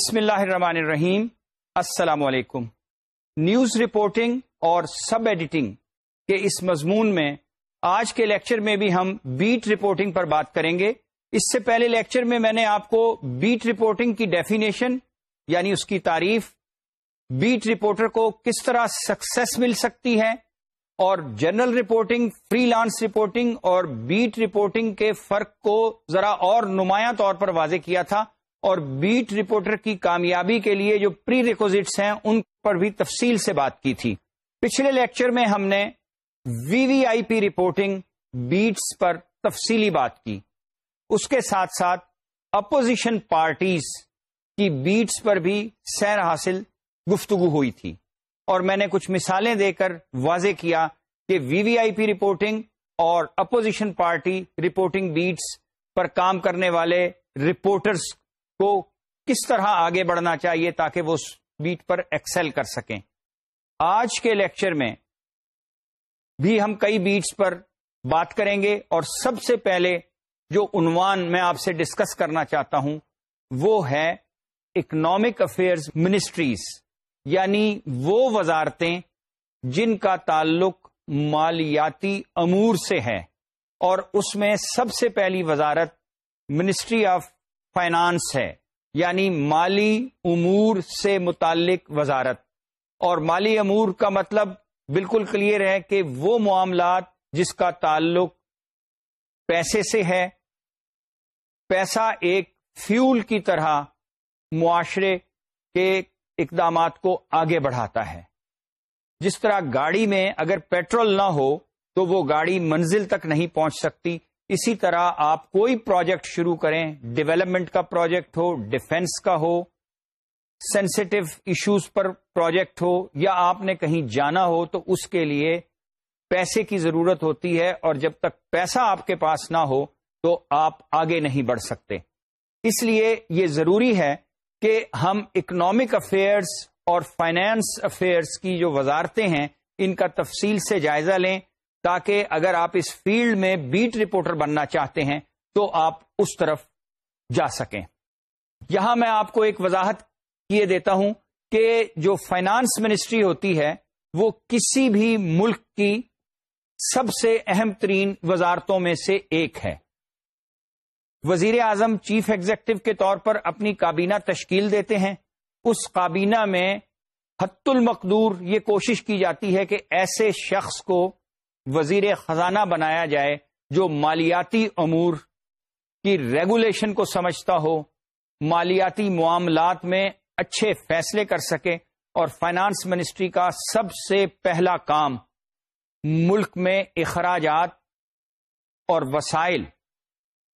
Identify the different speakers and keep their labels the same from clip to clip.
Speaker 1: بسم اللہ الرحمن الرحیم۔ السلام علیکم۔ نیوز رپورٹنگ اور سب ایڈیٹنگ کے اس مضمون میں آج کے لیکچر میں بھی ہم بیٹ رپورٹنگ پر بات کریں گے۔ اس سے پہلے لیکچر میں میں نے آپ کو بیٹ رپورٹنگ کی ڈیفینیشن یعنی اس کی تعریف، بیٹ رپورٹر کو کس طرح سکسیس مل سکتی ہے اور general reporting freelance reporting اور بیٹ رپورٹنگ کے فرق کو ذرا اور نمایاں طور پر واضح کیا تھا۔ اور بیٹ رپورٹر کی کامیابی کے لیے جو پری ریکوزٹس ہیں، ان پر بھی تفصیل سے بات کی تھی۔ پچھلے لیکچر میں ہم نے وی V I P reporting beats پر تفصیلی بات کی۔ اس کے ساتھ ساتھ اپوزیشن پارٹیز کی بیٹس پر بھی سیر حاصل گفتگو ہوئی تھی۔ اور میں نے کچھ مثالیں دے کر واضح کیا کہ V V I P reporting اور اپوزیشن پارٹی رپورٹنگ بیٹس پر کام کرنے والے رپورٹرز کو کس طرح آگے بڑھنا چاہیے تاکہ وہ اس بیٹ پر ایکسل کر سکیں۔ آج کے لیکچر میں بھی ہم کئی بیٹس پر بات کریں گے اور سب سے پہلے جو عنوان میں آپ سے ڈسکس کرنا چاہتا ہوں وہ ہے اکنامک افیئرز منسٹریز یعنی وہ وزارتیں جن کا تعلق مالیاتی امور سے ہے۔ اور اس میں سب سے پہلی وزارت منسٹری آف فائنانس ہے یعنی مالی امور سے متعلق وزارت۔ اور مالی امور کا مطلب بالکل کلیئر ہے کہ وہ معاملات جس کا تعلق پیسے سے ہے، پیسہ ایک فیول کی طرح معاشرے کے اقدامات کو آگے بڑھاتا ہے۔ جس طرح گاڑی میں اگر پیٹرول نہ ہو تو وہ گاڑی منزل تک نہیں پہنچ سکتی اسی طرح آپ کوئی پروجیکٹ شروع کریں، ڈیولپمنٹ کا پروجیکٹ ہو ڈیفenس کا ہو سینسٹیو ایشوز پر پروجیکٹ ہو، یا آپ نے کہیں جانا ہو تو اس کے لیے پیسے کی ضرورت ہوتی ہے اور جب تک پیسہ آپ کے پاس نہ ہو تو آپ آگے نہیں بڑھ سکتے۔ اس لیے یہ ضروری ہے کہ ہم اکنامک افیئرس اور فائنینس افیئرس کی جو وزارتیں ہیں، ان کا تفصیل سے جائزہ لیں۔ تاکہ اگر آپ اس فیلڈ میں بیٹ رپورٹر بننا چاہتے ہیں تو آپ اس طرف جا سکیں۔ یہاں میں آپ کو ایک وضاحت کیے دیتا ہوں کہ جو فائنانس منسٹری ہوتی ہے، وہ کسی بھی ملک کی سب سے اہم ترین وزارتوں میں سے ایک ہے۔ وزیر اعظم چیف ایگزیکٹو کے طور پر اپنی کابینہ تشکیل دیتے ہیں۔ اس کابینہ میں حت المقدور یہ کوشش کی جاتی ہے کہ ایسے شخص کو وزیر خزانہ بنایا جائے جو مالیاتی امور کی ریگولیشن کو سمجھتا ہو، مالیاتی معاملات میں اچھے فیصلے کر سکے اور فائنانس منسٹری کا سب سے پہلا کام ملک میں اخراجات اور وسائل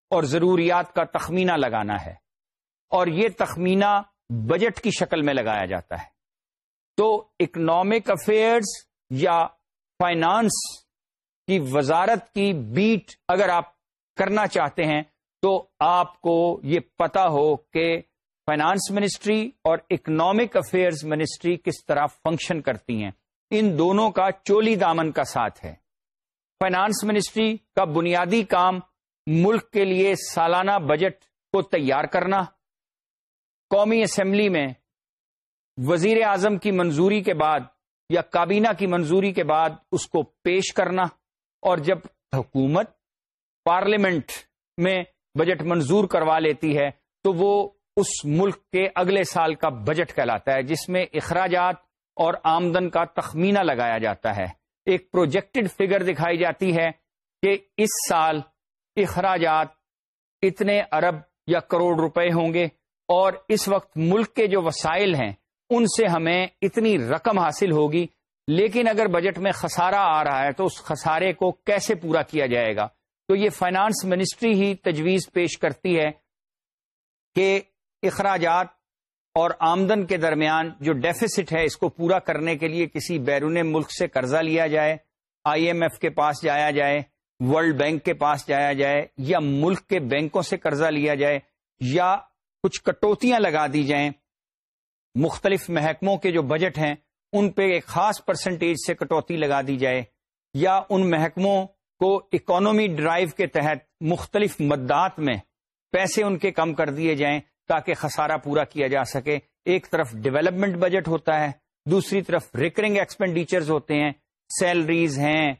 Speaker 1: اور ضروریات کا تخمینہ لگانا ہے۔ اور یہ تخمینہ بجٹ کی شکل میں لگایا جاتا ہے۔ تو اکنامک افیئرز یا فائنانس کی وزارت کی بیٹ اگر آپ کرنا چاہتے ہیں تو آپ کو یہ پتا ہو کہ فائنانس منسٹری اور اکنامک افیئرز منسٹری کس طرح فنکشن کرتی ہیں۔ ان دونوں کا چولی دامن کا ساتھ ہے۔ فائنانس منسٹری کا بنیادی کام ملک کے لیے سالانہ بجٹ کو تیار کرنا۔ قومی اسمبلی میں وزیر اعظم کی منظوری کے بعد یا کابینہ کی منظوری کے بعد اس کو پیش کرنا۔ اور جب حکومت پارلیمنٹ میں بجٹ منظور کروا لیتی ہے تو وہ اس ملک کے اگلے سال کا بجٹ کہلاتا ہے، جس میں اخراجات اور آمدن کا تخمینہ لگایا جاتا ہے۔ ایک پروجیکٹڈ فگر دکھائی جاتی ہے کہ اس سال اخراجات اتنے ارب یا کروڑ روپے ہوں گے اور اس وقت ملک کے جو وسائل ہیں، ان سے ہمیں اتنی رقم حاصل ہوگی لیکن اگر بجٹ میں خسارہ آ رہا ہے تو اس خسارے کو کیسے پورا کیا جائے گا؟ تو یہ فائنانس منسٹری ہی تجویز پیش کرتی ہے کہ اخراجات اور آمدن کے درمیان جو ڈیفیسٹ ہے اس کو پورا کرنے کے لیے کسی بیرون ملک سے قرضہ لیا جائے، آئی ایم ایف کے پاس جایا جائے، ورلڈ بینک کے پاس جایا جائے یا ملک کے بینکوں سے قرضہ لیا جائے یا کچھ کٹوتیاں لگا دی جائیں، مختلف محکموں کے جو بجٹ ہیں ان پہ ایک خاص پرسنٹیج سے کٹوتی لگا دی جائے یا ان محکموں کو اکانومی ڈرائیو کے تحت مختلف مدات میں پیسے ان کے کم کر دیے جائیں تاکہ خسارہ پورا کیا جا سکے۔ ایک طرف ڈیولپمنٹ بجٹ ہوتا ہے، دوسری طرف ریکرنگ ایکسپینڈیچرز ہوتے ہیں سیلریز ہیں،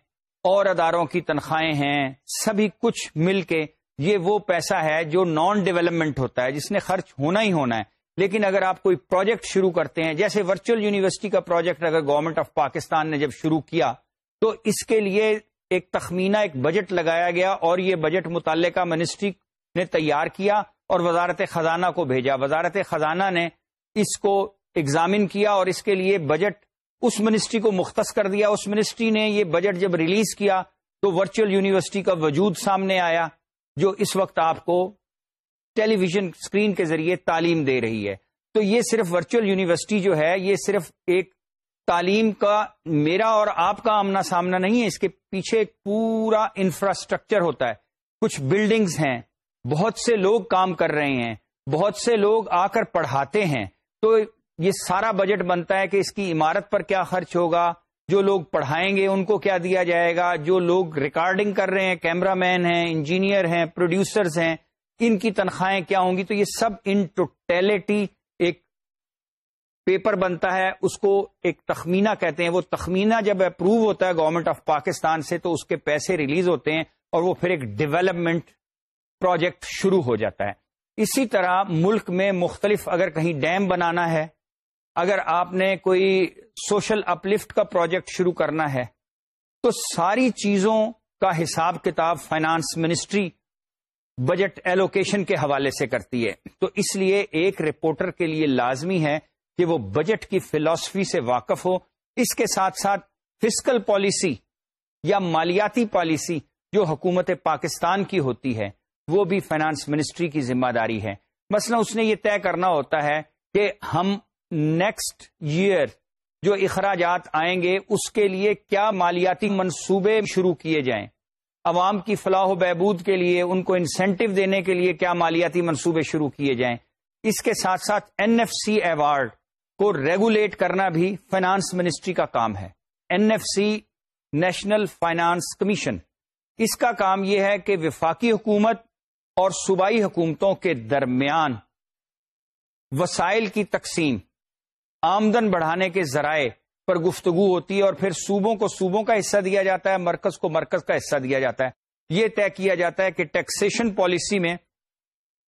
Speaker 1: اور اداروں کی تنخواہیں ہیں، سبھی کچھ مل کے یہ وہ پیسہ ہے جو نان ڈیولپمنٹ ہوتا ہے، جس نے خرچ ہونا ہی ہونا ہے۔ لیکن اگر آپ کوئی پروجیکٹ شروع کرتے ہیں، جیسے ورچوئل یونیورسٹی کا پروجیکٹ اگر گورنمنٹ آف پاکستان نے جب شروع کیا، تو اس کے لیے ایک تخمینہ، ایک بجٹ لگایا گیا اور یہ بجٹ متعلقہ منسٹری نے تیار کیا اور وزارت خزانہ کو بھیجا۔ وزارت خزانہ نے اس کو ایگزامن کیا اور اس کے لیے بجٹ اس منسٹری کو مختص کر دیا۔ اس منسٹری نے یہ بجٹ جب ریلیز کیا، تو ورچوئل یونیورسٹی کا وجود سامنے آیا، جو اس وقت آپ کو ٹیلی ویژن اسکرین کے ذریعے تعلیم دے رہی ہے۔ تو یہ صرف ورچوئل یونیورسٹی جو ہے، یہ صرف ایک تعلیم کا میرا اور آپ کا آمنا سامنا نہیں ہے، اس کے پیچھے ایک پورا انفراسٹرکچر ہوتا ہے۔ کچھ بلڈنگز ہیں، بہت سے لوگ کام کر رہے ہیں، بہت سے لوگ آ کر پڑھاتے ہیں۔ تو یہ سارا بجٹ بنتا ہے کہ اس کی عمارت پر کیا خرچ ہوگا، جو لوگ پڑھائیں گے ان کو کیا دیا جائے گا۔ جو لوگ ریکارڈنگ کر رہے ہیں کیمرہ مین ہیں انجینئر ہیں پروڈیوسرز ہیں ان کی تنخواہیں کیا ہوں گی؟ تو یہ سب ان ٹوٹیلٹی ایک پیپر بنتا ہے، اس کو ایک تخمینہ کہتے ہیں۔ وہ تخمینہ جب اپروو ہوتا ہے گورنمنٹ آف پاکستان سے، تو اس کے پیسے ریلیز ہوتے ہیں اور وہ پھر ایک ڈیولپمنٹ پروجیکٹ شروع ہو جاتا ہے۔ اسی طرح ملک میں مختلف اگر کہیں ڈیم بنانا ہے، اگر آپ نے کوئی سوشل اپلفٹ کا پروجیکٹ شروع کرنا ہے، تو ساری چیزوں کا حساب کتاب فائنانس منسٹری بجٹ ایلوکیشن کے حوالے سے کرتی ہے۔ تو اس لیے ایک رپورٹر کے لیے لازمی ہے کہ وہ بجٹ کی فلاسفی سے واقف ہو۔ اس کے ساتھ ساتھ فسکل پالیسی یا مالیاتی پالیسی جو حکومت پاکستان کی ہوتی ہے، وہ بھی فائنانس منسٹری کی ذمہ داری ہے۔ مثلا اس نے یہ طے کرنا ہوتا ہے کہ ہم نیکسٹ ایئر جو اخراجات آئیں گے، اس کے لیے کیا مالیاتی منصوبے شروع کیے جائیں۔ عوام کی فلاح و بہبود کے لیے، ان کو انسینٹو دینے کے لیے کیا مالیاتی منصوبے شروع کیے جائیں۔ اس کے ساتھ ساتھ این ایف سی ایوارڈ کو ریگولیٹ کرنا بھی فائنانس منسٹری کا کام ہے۔ N F C national finance commission اس کا کام یہ ہے کہ وفاقی حکومت اور صوبائی حکومتوں کے درمیان وسائل کی تقسیم، آمدن بڑھانے کے ذرائع پر گفتگو ہوتی ہے اور پھر صوبوں کو صوبوں کا حصہ دیا جاتا ہے، مرکز کو مرکز کا حصہ دیا جاتا ہے۔ یہ طے کیا جاتا ہے کہ ٹیکسیشن پالیسی میں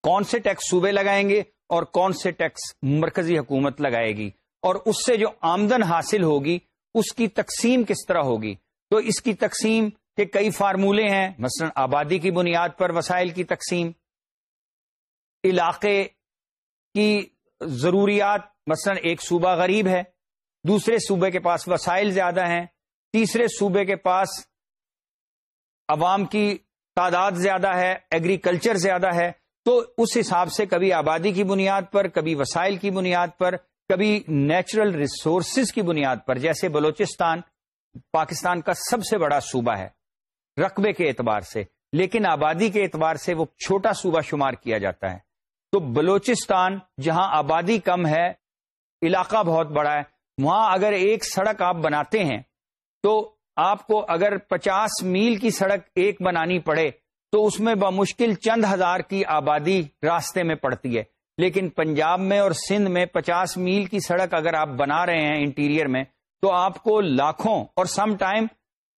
Speaker 1: کون سے ٹیکس صوبے لگائیں گے اور کون سے ٹیکس مرکزی حکومت لگائے گی۔ اور اس سے جو آمدن حاصل ہوگی، اس کی تقسیم کس طرح ہوگی؟ تو اس کی تقسیم کے کئی فارمولے ہیں، مثلا آبادی کی بنیاد پر وسائل کی تقسیم، علاقے کی ضروریات، مثلا ایک صوبہ غریب ہے دوسرے صوبے کے پاس وسائل زیادہ ہیں، تیسرے صوبے کے پاس عوام کی تعداد زیادہ ہے ایگریکلچر زیادہ ہے، تو اس حساب سے کبھی آبادی کی بنیاد پر، کبھی وسائل کی بنیاد پر، کبھی نیچرل ریسورسز کی بنیاد پر، جیسے بلوچستان پاکستان کا سب سے بڑا صوبہ ہے، رقبے کے اعتبار سے، لیکن آبادی کے اعتبار سے وہ چھوٹا صوبہ شمار کیا جاتا ہے۔ تو بلوچستان، جہاں آبادی کم ہے، علاقہ بہت بڑا ہے وہاں اگر ایک سڑک آپ بناتے ہیں، تو آپ کو اگر پچاس میل کی سڑک ایک بنانی پڑے، تو اس میں بمشکل چند ہزار کی آبادی راستے میں پڑتی ہے۔ لیکن پنجاب میں اور سندھ میں پچاس میل کی سڑک اگر آپ بنا رہے ہیں انٹیریئر میں، تو آپ کو لاکھوں اور سم ٹائم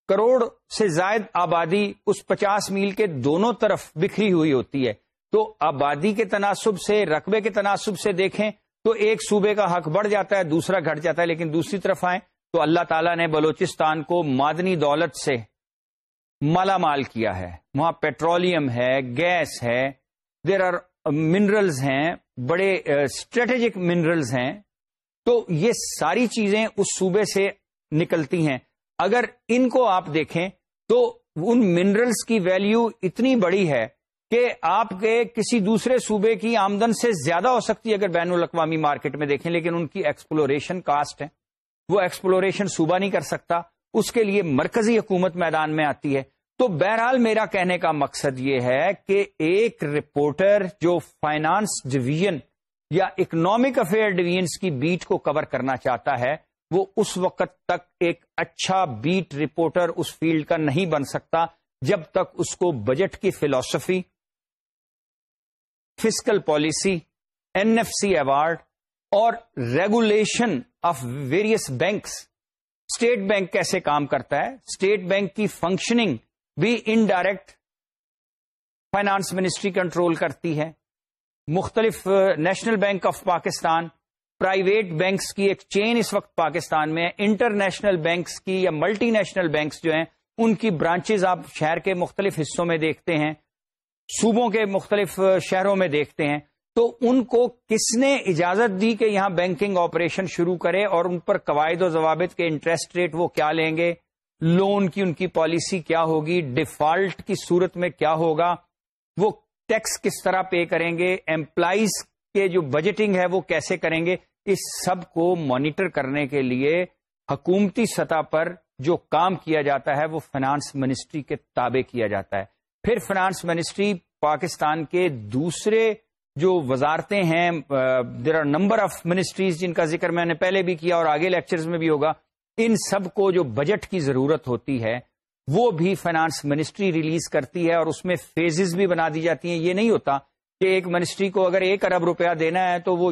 Speaker 1: کروڑ سے زائد آبادی اس پچاس میل کے دونوں طرف بکھری ہوئی ہوتی ہے۔ تو آبادی کے تناسب سے، رقبے کے تناسب سے دیکھیں تو ایک صوبے کا حق بڑھ جاتا ہے، دوسرا گھٹ جاتا ہے، لیکن دوسری طرف آئیں تو اللہ تعالیٰ نے بلوچستان کو مادنی دولت سے مالا مال کیا ہے۔ وہاں پیٹرولیم ہے، گیس ہے دیر آر منرلز ہیں، بڑے اسٹریٹجک منرلز ہیں۔ تو یہ ساری چیزیں اس صوبے سے نکلتی ہیں۔ اگر ان کو آپ دیکھیں تو ان منرلز کی ویلیو اتنی بڑی ہے کہ آپ کے کسی دوسرے صوبے کی آمدن سے زیادہ ہو سکتی ہے اگر بین الاقوامی مارکیٹ میں دیکھیں، لیکن ان کی ایکسپلوریشن کاسٹ ہے۔ وہ ایکسپلوریشن صوبہ نہیں کر سکتا۔ اس کے لیے مرکزی حکومت میدان میں آتی ہے۔ تو بہرحال میرا کہنے کا مقصد یہ ہے کہ ایک رپورٹر جو فائنانس ڈویژن یا اکنامک افیئر ڈویژنس کی بیٹ کو کور کرنا چاہتا ہے، وہ اس وقت تک ایک اچھا بیٹ رپورٹر اس فیلڈ کا نہیں بن سکتا جب تک اس کو بجٹ کی فلسفی fiscal policy N F C award اور regulation of various banks state bank کیسے کام کرتا ہے؟ اسٹیٹ بینک کی فنکشننگ بھی انڈائریکٹ فائنانس منسٹری کنٹرول کرتی ہے. مختلف national bank of Pakistan private banks کی ایک چین اس وقت پاکستان میں انٹرنیشنل بینکس کی یا ملٹی نیشنل بینکس جو ہیں، ان کی برانچز آپ شہر کے مختلف حصوں میں دیکھتے ہیں. صوبوں کے مختلف شہروں میں دیکھتے ہیں، تو ان کو کس نے اجازت دی کہ یہاں بینکنگ آپریشن شروع کرے اور ان پر قواعد و ضوابط کے انٹرسٹ ریٹ وہ کیا لیں گے؟ لون کی ان کی پالیسی کیا ہوگی؟ ڈیفالٹ کی صورت میں کیا ہوگا؟ وہ ٹیکس کس طرح پے کریں گے؟ امپلائیز کے جو بجٹنگ ہے وہ کیسے کریں گے؟ اس سب کو مانیٹر کرنے کے لیے حکومتی سطح پر جو کام کیا جاتا ہے وہ فائنانس منسٹری کے تابع کیا جاتا ہے۔ پھر فائنانس منسٹری پاکستان کے دوسرے جو وزارتیں ہیں there are number of ministries جن کا ذکر میں نے پہلے بھی کیا اور آگے لیکچرز میں بھی ہوگا۔ ان سب کو جو بجٹ کی ضرورت ہوتی ہے، وہ بھی فائنانس منسٹری ریلیز کرتی ہے اور اس میں فیزز بھی بنا دی جاتی ہیں۔ یہ نہیں ہوتا کہ ایک منسٹری کو اگر ایک ارب روپیہ دینا ہے تو وہ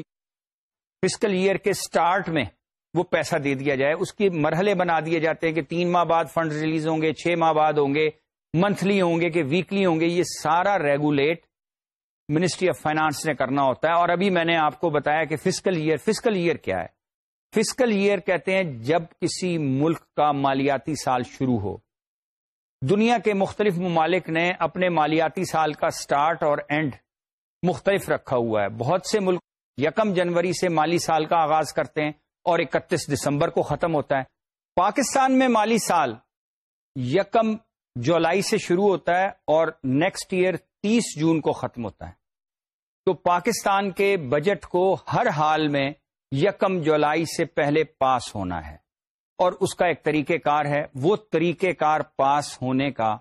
Speaker 1: فسکل ایئر کے سٹارٹ میں وہ پیسہ دے دیا جائے۔ اس کی مرحلے بنا دیے جاتے ہیں کہ تین ماہ بعد فنڈ ریلیز ہوں گے، چھ ماہ بعد ہوں گے۔ منتھلی ہوں گے کہ ویکلی ہوں گے، یہ سارا ریگولیٹ منسٹری آف فائنانس نے کرنا ہوتا ہے۔ اور ابھی میں نے آپ کو بتایا کہ فسکل ایئر فسکل ایئر کیا ہے؟ فسکل ایئر کہتے ہیں جب کسی ملک کا مالیاتی سال شروع ہو۔ دنیا کے مختلف ممالک نے اپنے مالیاتی سال کا سٹارٹ اور اینڈ مختلف رکھا ہوا ہے۔ بہت سے ملک یکم جنوری سے مالی سال کا آغاز کرتے ہیں اور اکتیس دسمبر کو ختم ہوتا ہے۔ پاکستان میں مالی سال یکم جولائی سے شروع ہوتا ہے اور نیکسٹ ایئر تیس جون کو ختم ہوتا ہے۔ تو پاکستان کے بجٹ کو ہر حال میں یکم جولائی سے پہلے پاس ہونا ہے۔ اور اس کا ایک طریقہ کار ہے۔ وہ طریقہ کار پاس ہونے کا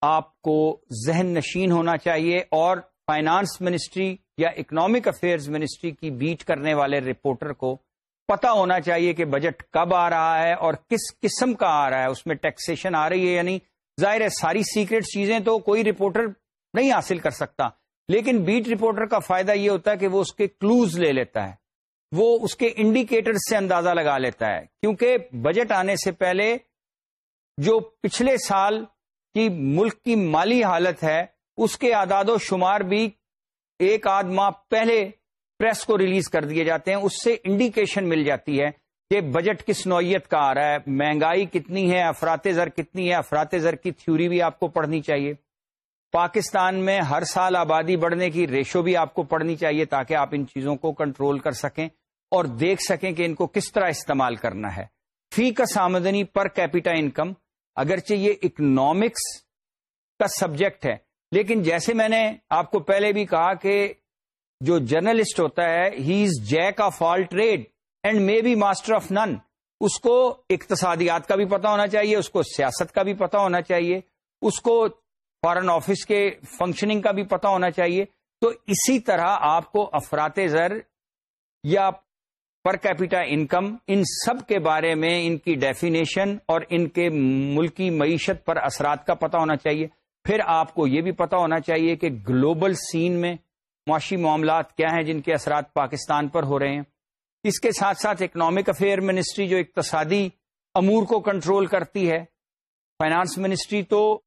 Speaker 1: آپ کو ذہن نشین ہونا چاہیے اور فائنانس منسٹری یا اکنامک افیئرز منسٹری کی بیٹ کرنے والے رپورٹر کو پتا ہونا چاہیے کہ بجٹ کب آ رہا ہے اور کس قسم کا آ رہا ہے، اس میں ٹیکسیشن آ رہی ہے یا نہیں۔ ظاہر ہے ساری سیکرٹ چیزیں تو کوئی رپورٹر نہیں حاصل کر سکتا، لیکن بیٹ رپورٹر کا فائدہ یہ ہوتا ہے کہ وہ اس کے کلوز لے لیتا ہے۔ وہ اس کے انڈیکیٹر سے اندازہ لگا لیتا ہے۔ کیونکہ بجٹ آنے سے پہلے جو پچھلے سال کی ملک کی مالی حالت ہے، اس کے اعداد و شمار بھی ایک آدھ ماہ پہلے پریس کو ریلیز کر دیے جاتے ہیں، اس سے انڈیکیشن مل جاتی ہے کہ بجٹ کس نوعیت کا آ رہا ہے، مہنگائی کتنی ہے افرات زر کتنی ہے افرات زر کی تھیوری بھی آپ کو پڑھنی چاہیے۔ پاکستان میں ہر سال آبادی بڑھنے کی ریشو بھی آپ کو پڑھنی چاہیے تاکہ آپ ان چیزوں کو کنٹرول کر سکیں اور دیکھ سکیں کہ ان کو کس طرح استعمال کرنا ہے۔ فی کا سامدنی پر کیپیٹا انکم، اگرچہ یہ اکنامکس کا سبجیکٹ ہے، لیکن جیسے میں نے آپ کو پہلے بھی کہا کہ جو جرنلسٹ ہوتا ہے he is jack of all trade and may be master of none اس کو اقتصادیات کا بھی پتا ہونا چاہیے، اس کو سیاست کا بھی پتا ہونا چاہیے، اس کو فارن آفس کے فنکشننگ کا بھی پتا ہونا چاہیے۔ تو اسی طرح آپ کو افرات زر یا پر کیپیٹا انکم ان سب کے بارے میں ان کی ڈیفینیشن اور ان کے ملکی معیشت پر اثرات کا پتا ہونا چاہیے۔ پھر آپ کو یہ بھی پتا ہونا چاہیے کہ گلوبل سین میں معاشی معاملات کیا ہیں جن کے اثرات پاکستان پر ہو رہے ہیں؟ اس کے ساتھ ساتھ اکنامک افیئر منسٹری جو اقتصادی امور کو کنٹرول کرتی ہے فائنانس منسٹری تو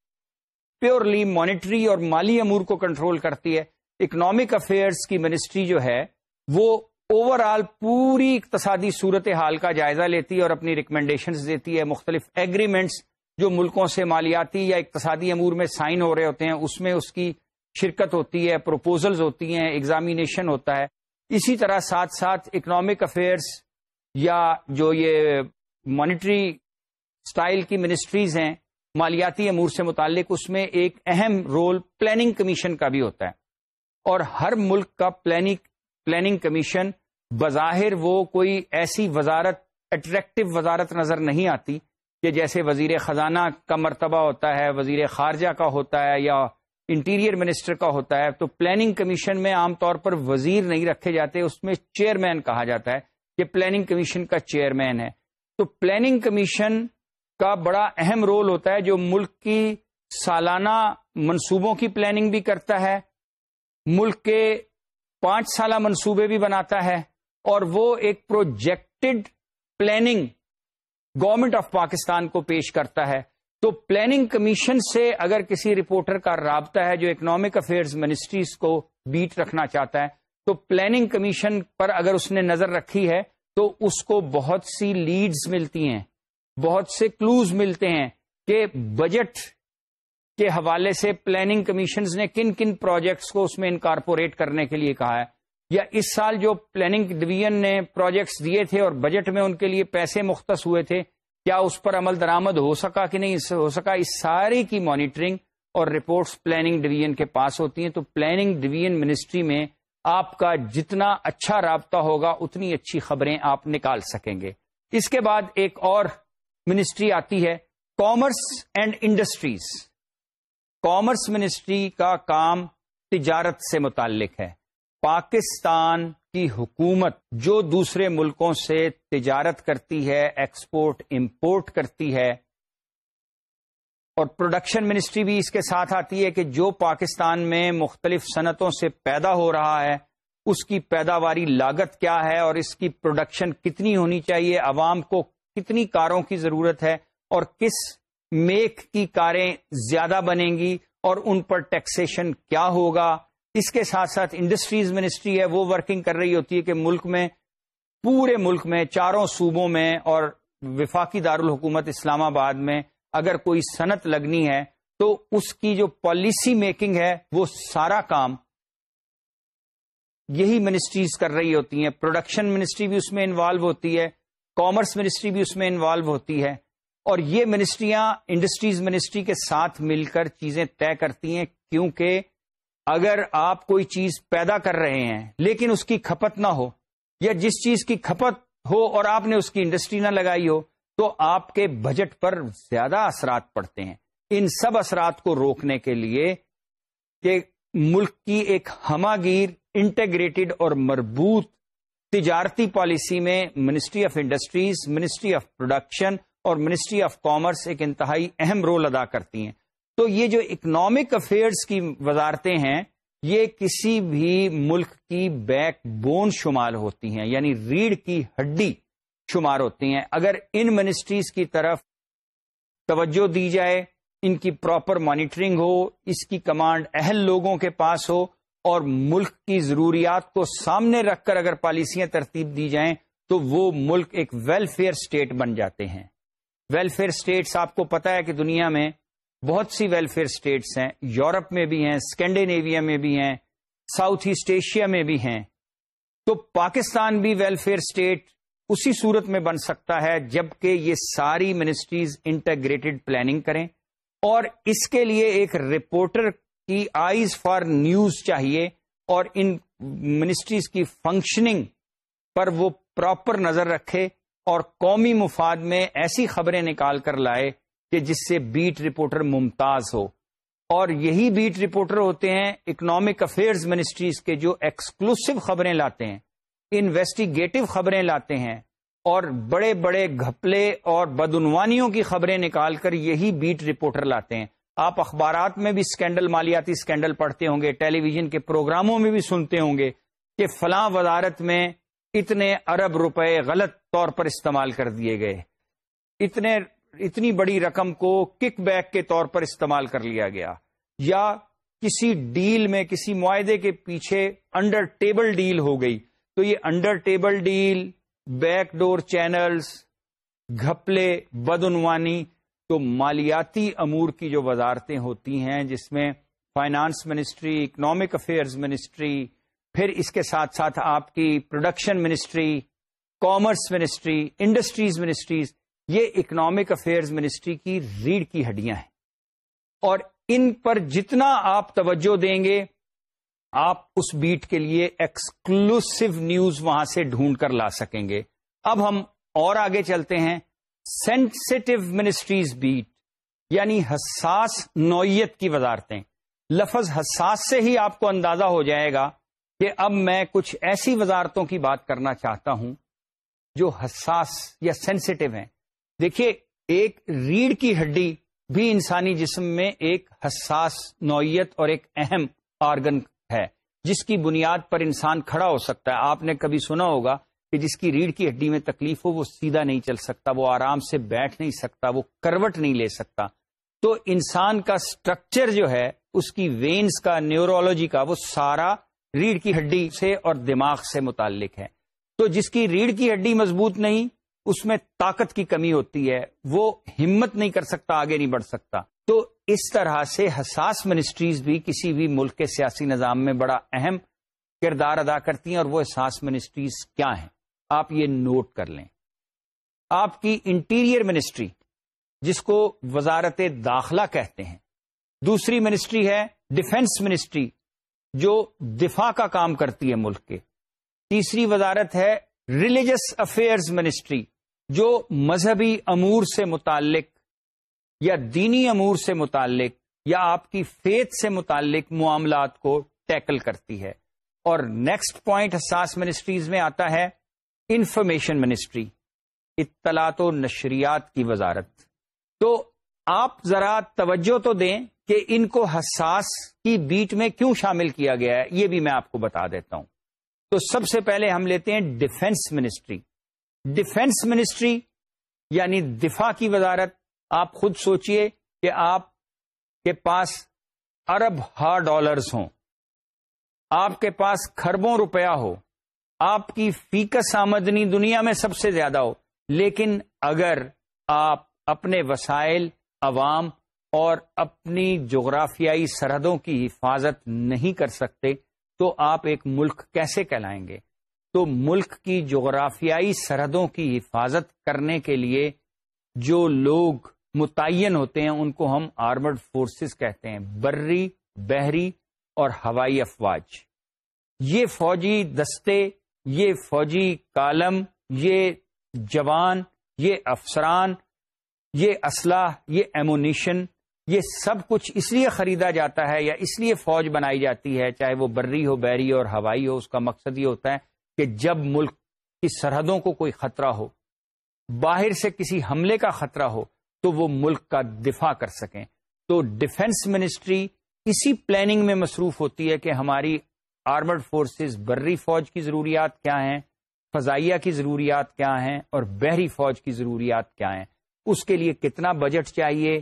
Speaker 1: پیورلی مانیٹری اور مالی امور کو کنٹرول کرتی ہے۔ اکنامک افیئرس کی منسٹری جو ہے، وہ اوور آل پوری اقتصادی صورت حال کا جائزہ لیتی ہے اور اپنی ریکمنڈیشنز دیتی ہے۔ مختلف ایگریمنٹس جو ملکوں سے مالیاتی یا اقتصادی امور میں سائن ہو رہے ہوتے ہیں، اس میں اس کی شرکت ہوتی ہے پروپوزلز ہوتی ہیں ایگزامینیشن ہوتا ہے۔ اسی طرح ساتھ ساتھ اکنامک افیئرس یا جو یہ مانیٹری سٹائل کی منسٹریز ہیں، مالیاتی امور سے متعلق، اس میں ایک اہم رول پلاننگ کمیشن کا بھی ہوتا ہے۔ اور ہر ملک کا پلاننگ پلاننگ کمیشن بظاہر وہ کوئی ایسی وزارت اٹریکٹو وزارت نظر نہیں آتی کہ جیسے وزیر خزانہ کا مرتبہ ہوتا ہے، وزیر خارجہ کا ہوتا ہے یا انٹیریئر منسٹر کا ہوتا ہے، تو پلاننگ کمیشن میں عام طور پر وزیر نہیں رکھے جاتے، اس میں چیئرمین کہا جاتا ہے یہ پلاننگ کمیشن کا چیئرمین ہے۔ تو پلاننگ کمیشن کا بڑا اہم رول ہوتا ہے، جو ملک کی سالانہ منصوبوں کی پلاننگ بھی کرتا ہے، ملک کے پانچ سالہ منصوبے بھی بناتا ہے، اور وہ ایک projected planning government of Pakistan کو پیش کرتا ہے۔ تو پلاننگ کمیشن سے اگر کسی رپورٹر کا رابطہ ہے جو اکنامک افیئرز منسٹریز کو بیٹ رکھنا چاہتا ہے، تو پلاننگ کمیشن پر اگر اس نے نظر رکھی ہے، تو اس کو بہت سی لیڈز ملتی ہیں، بہت سے کلوز ملتے ہیں کہ بجٹ کے حوالے سے پلاننگ کمیشنز نے کن کن پروجیکٹس کو اس میں انکارپوریٹ کرنے کے لیے کہا ہے۔ یا اس سال جو پلاننگ ڈویژن نے پروجیکٹس دیے تھے اور بجٹ میں ان کے لیے پیسے مختص ہوئے تھے کیا اس پر عمل درآمد ہو سکا کہ نہیں؟ ہو سکا اس ساری کی مانیٹرنگ اور رپورٹس پلاننگ ڈویژن کے پاس ہوتی ہیں۔ تو پلاننگ ڈویژن منسٹری میں آپ کا جتنا اچھا رابطہ ہوگا، اتنی اچھی خبریں آپ نکال سکیں گے۔ اس کے بعد ایک اور منسٹری آتی ہے commerce and industries commerce ministry کا کام تجارت سے متعلق ہے۔ پاکستان کی حکومت جو دوسرے ملکوں سے تجارت کرتی ہے ایکسپورٹ امپورٹ کرتی ہے، اور پروڈکشن منسٹری بھی اس کے ساتھ آتی ہے کہ جو پاکستان میں مختلف صنعتوں سے پیدا ہو رہا ہے، اس کی پیداواری لاگت کیا ہے اور اس کی پروڈکشن کتنی ہونی چاہیے، عوام کو کتنی کاروں کی ضرورت ہے اور کس میک کی کاریں زیادہ بنیں گی اور ان پر ٹیکسیشن کیا ہوگا۔ اس کے ساتھ ساتھ انڈسٹریز منسٹری ہے، وہ ورکنگ کر رہی ہوتی ہے کہ ملک میں، پورے ملک میں، چاروں صوبوں میں اور وفاقی دارالحکومت اسلام آباد میں اگر کوئی صنعت لگنی ہے تو اس کی جو پالیسی میکنگ ہے، وہ سارا کام یہی منسٹریز کر رہی ہوتی ہیں۔ پروڈکشن منسٹری بھی اس میں انوالو ہوتی ہے کامرس منسٹری بھی اس میں انوالو ہوتی ہے۔ اور یہ منسٹریاں، انڈسٹریز منسٹری کے ساتھ مل کر چیزیں طے کرتی ہیں، کیونکہ اگر آپ کوئی چیز پیدا کر رہے ہیں، لیکن اس کی کھپت نہ ہو، یا جس چیز کی کھپت ہو اور آپ نے اس کی انڈسٹری نہ لگائی ہو، تو آپ کے بجٹ پر زیادہ اثرات پڑتے ہیں۔ ان سب اثرات کو روکنے کے لیے کہ ملک کی ایک ہماگیر، انٹیگریٹڈ اور مربوط تجارتی پالیسی میں ministry of industries, ministry of production اور منسٹری آف کامرس ایک انتہائی اہم رول ادا کرتی ہیں۔ تو یہ جو اکنامک افیئرس کی وزارتیں ہیں، یہ کسی بھی ملک کی بیک بون شمار ہوتی ہیں یعنی ریڑھ کی ہڈی شمار ہوتی ہیں۔ اگر ان منسٹریز کی طرف توجہ دی جائے، ان کی پراپر مانیٹرنگ ہو، اس کی کمانڈ اہل لوگوں کے پاس ہو، اور ملک کی ضروریات کو سامنے رکھ کر اگر پالیسیاں ترتیب دی جائیں، تو وہ ملک ایک ویلفیئر اسٹیٹ بن جاتے ہیں۔ ویلفیئر اسٹیٹس آپ کو پتا ہے کہ دنیا میں بہت سی ویلفیئر اسٹیٹس ہیں، یورپ میں بھی ہیں، اسکینڈینیویا میں بھی ہیں ساؤتھ ایسٹ ایشیا میں بھی ہیں۔ تو پاکستان بھی ویلفیئر اسٹیٹ اسی صورت میں بن سکتا ہے جبکہ یہ ساری منسٹریز انٹرگریٹڈ پلاننگ کریں۔ اور اس کے لیے ایک رپورٹر کی آئیز فار نیوز چاہیے اور ان منسٹریز کی فنکشننگ پر وہ پراپر نظر رکھے اور قومی مفاد میں ایسی خبریں نکال کر لائے کہ جس سے بیٹ رپورٹر ممتاز ہو۔ اور یہی بیٹ رپورٹر ہوتے ہیں اکنامک افیئرز منسٹریز کے جو ایکسکلوسو خبریں لاتے ہیں انویسٹیگیٹو خبریں لاتے ہیں۔ اور بڑے بڑے گھپلے اور بدعنوانیوں کی خبریں نکال کر یہی بیٹ رپورٹر لاتے ہیں۔ آپ اخبارات میں بھی اسکینڈل مالیاتی اسکینڈل پڑھتے ہوں گے، ٹیلی ویژن کے پروگراموں میں بھی سنتے ہوں گے کہ فلاں وزارت میں اتنے ارب روپے غلط طور پر استعمال کر دیے گئے۔ اتنے اتنی بڑی رقم کو کک بیک کے طور پر استعمال کر لیا گیا یا کسی ڈیل میں، کسی معاہدے کے پیچھے انڈر ٹیبل ڈیل ہو گئی۔ تو یہ under table deal back door channels گھپلے، بدعنوانی، تو مالیاتی امور کی جو وزارتیں ہوتی ہیں، جس میں finance ministry economic affairs ministry پھر اس کے ساتھ ساتھ آپ کی production ministry commerce ministry industries ministries یہ اکنامک افیئرز منسٹری کی ریڑھ کی ہڈیاں ہیں۔ اور ان پر جتنا آپ توجہ دیں گے، آپ اس بیٹ کے لیے ایکسکلوسو نیوز وہاں سے ڈھونڈ کر لا سکیں گے۔ اب ہم اور آگے چلتے ہیں۔ سینسٹو منسٹریز بیٹ یعنی حساس نوعیت کی وزارتیں۔ لفظ حساس سے ہی آپ کو اندازہ ہو جائے گا کہ اب میں کچھ ایسی وزارتوں کی بات کرنا چاہتا ہوں جو حساس یا سینسٹو ہیں۔ دیکھیے، ایک ریڑھ کی ہڈی بھی انسانی جسم میں ایک حساس نوعیت اور ایک اہم آرگن ہے، جس کی بنیاد پر انسان کھڑا ہو سکتا ہے۔ آپ نے کبھی سنا ہوگا کہ جس کی ریڑھ کی ہڈی میں تکلیف ہو، وہ سیدھا نہیں چل سکتا، وہ آرام سے بیٹھ نہیں سکتا، وہ کروٹ نہیں لے سکتا۔ تو انسان کا سٹرکچر جو ہے، اس کی وینز کا، نیورولوجی کا، وہ سارا ریڑھ کی ہڈی سے اور دماغ سے متعلق ہے۔ تو جس کی ریڑھ کی ہڈی مضبوط نہیں اس میں طاقت کی کمی ہوتی ہے، وہ ہمت نہیں کر سکتا، آگے نہیں بڑھ سکتا۔ تو اس طرح سے حساس منسٹریز بھی کسی بھی ملک کے سیاسی نظام میں بڑا اہم کردار ادا کرتی ہیں اور وہ حساس منسٹریز کیا ہیں؟ آپ یہ نوٹ کر لیں۔ آپ کی انٹیریئر منسٹری، جس کو وزارت داخلہ کہتے ہیں، دوسری منسٹری ہے ڈیفنس منسٹری، جو دفاع کا کام کرتی ہے ملک کے۔ تیسری وزارت ہے ریلیجس افیئرز منسٹری جو مذہبی امور سے متعلق یا دینی امور سے متعلق یا آپ کی فیت سے متعلق معاملات کو ٹیکل کرتی ہے۔ اور نیکسٹ پوائنٹ حساس منسٹریز میں آتا ہے انفارمیشن منسٹری اطلاعات و نشریات کی وزارت۔ تو آپ ذرا توجہ تو دیں کہ ان کو حساس کی بیٹ میں کیوں شامل کیا گیا ہے، یہ بھی میں آپ کو بتا دیتا ہوں۔ تو سب سے پہلے ہم لیتے ہیں ڈیفenس منسٹری ڈیفنس منسٹری یعنی دفاع کی وزارت، آپ خود سوچئے کہ آپ کے پاس ارب ہا ڈالرز ہوں، آپ کے پاس کھربوں روپیہ ہو، آپ کی فیکس آمدنی دنیا میں سب سے زیادہ ہو، لیکن اگر آپ اپنے وسائل، عوام اور اپنی جغرافیائی سرحدوں کی حفاظت نہیں کر سکتے، تو آپ ایک ملک کیسے کہلائیں گے؟ تو ملک کی جغرافیائی سرحدوں کی حفاظت کرنے کے لیے جو لوگ متعین ہوتے ہیں، ان کو ہم آرمڈ فورسز کہتے ہیں۔ بری، بحری اور ہوائی افواج۔ یہ فوجی دستے، یہ فوجی کالم، یہ جوان، یہ افسران، یہ اسلحہ، یہ ایمونیشن، یہ سب کچھ اس لیے خریدا جاتا ہے یا اس لیے فوج بنائی جاتی ہے، چاہے وہ بری ہو، بحری اور ہوائی ہو، اس کا مقصد یہ ہوتا ہے کہ جب ملک کی سرحدوں کو کوئی خطرہ ہو، باہر سے کسی حملے کا خطرہ ہو، تو وہ ملک کا دفاع کر سکیں۔ تو ڈیفنس منسٹری اسی پلاننگ میں مصروف ہوتی ہے کہ ہماری آرمڈ فورسز بری فوج کی ضروریات کیا ہیں، فضائیہ کی ضروریات کیا ہیں اور بحری فوج کی ضروریات کیا ہیں۔ اس کے لیے کتنا بجٹ چاہیے؟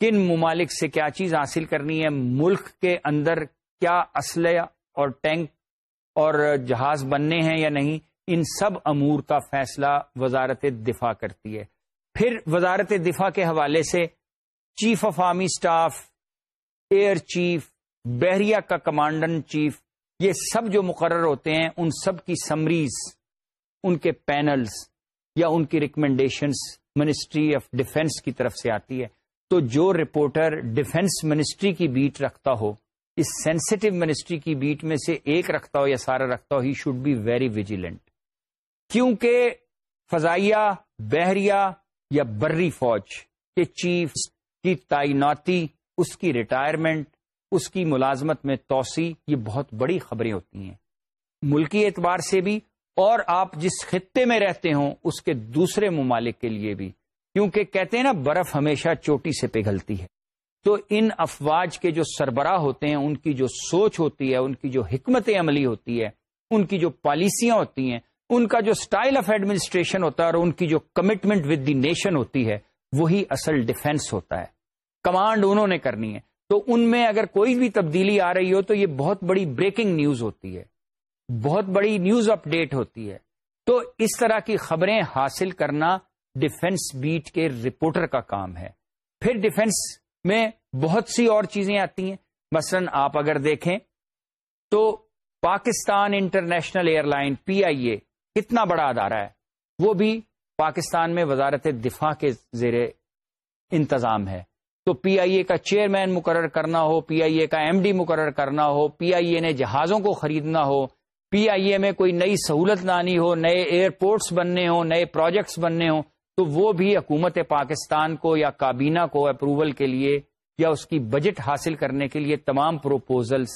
Speaker 1: کن ممالک سے کیا چیز حاصل کرنی ہے؟ ملک کے اندر کیا اسلحہ اور ٹینک اور جہاز بننے ہیں یا نہیں، ان سب امور کا فیصلہ وزارت دفاع کرتی ہے۔ پھر وزارت دفاع کے حوالے سے chief of army staff air chief, بحریہ کا کمانڈنٹ چیف، یہ سب جو مقرر ہوتے ہیں، ان سب کی سمریز، ان کے پینلز یا ان کی ریکمنڈیشنز منسٹری آف ڈیفنس کی طرف سے آتی ہے۔ تو جو رپورٹر ڈیفنس منسٹری کی بیٹ رکھتا ہو اس سینسٹو منسٹری کی بیٹ میں سے ایک رکھتا ہو یا سارا رکھتا ہو he should be very vigilant کیونکہ فضائیہ، بحریہ یا بری فوج کے چیف کی تعیناتی، اس کی ریٹائرمنٹ اس کی ملازمت میں توسیع، یہ بہت بڑی خبریں ہوتی ہیں۔ ملکی اعتبار سے بھی اور آپ جس خطے میں رہتے ہوں، اس کے دوسرے ممالک کے لیے بھی۔ کیونکہ کہتے ہیں نا، برف ہمیشہ چوٹی سے پگھلتی ہے۔ تو ان افواج کے جو سربراہ ہوتے ہیں، ان کی جو سوچ ہوتی ہے، ان کی جو حکمت عملی ہوتی ہے، ان کی جو پالیسیاں ہوتی ہیں، ان کا جو سٹائل آف ایڈمنسٹریشن ہوتا ہے اور ان کی جو کمٹمنٹ ود دی نیشن ہوتی ہے، وہی اصل ڈیفenس ہوتا ہے۔ کمانڈ انہوں نے کرنی ہے۔ تو ان میں اگر کوئی بھی تبدیلی آ رہی ہو تو یہ بہت بڑی بریکنگ نیوز ہوتی ہے۔ بہت بڑی نیوز اپ ڈیٹ ہوتی ہے۔ تو اس طرح کی خبریں حاصل کرنا ڈیفنس بیٹ کے رپورٹر کا کام ہے۔ پھر ڈیفنس میں بہت سی اور چیزیں آتی ہیں۔ مثلا آپ اگر دیکھیں تو Pakistan international airline P I A کتنا بڑا ادارہ ہے۔ وہ بھی پاکستان میں وزارت دفاع کے زیر انتظام ہے۔ تو پی آئی اے کا چیئرمین مقرر کرنا ہو، پی آئی اے کا ایم ڈی مقرر کرنا ہو، پی آئی اے نے جہازوں کو خریدنا ہو، پی آئی اے میں کوئی نئی سہولت لانی ہو، نئے ایئرپورٹس بننے ہوں، نئے پروجیکٹس بننے ہوں تو وہ بھی حکومت پاکستان کو یا کابینہ کو اپروول کے لیے یا اس کی بجٹ حاصل کرنے کے لیے تمام پروپوزلس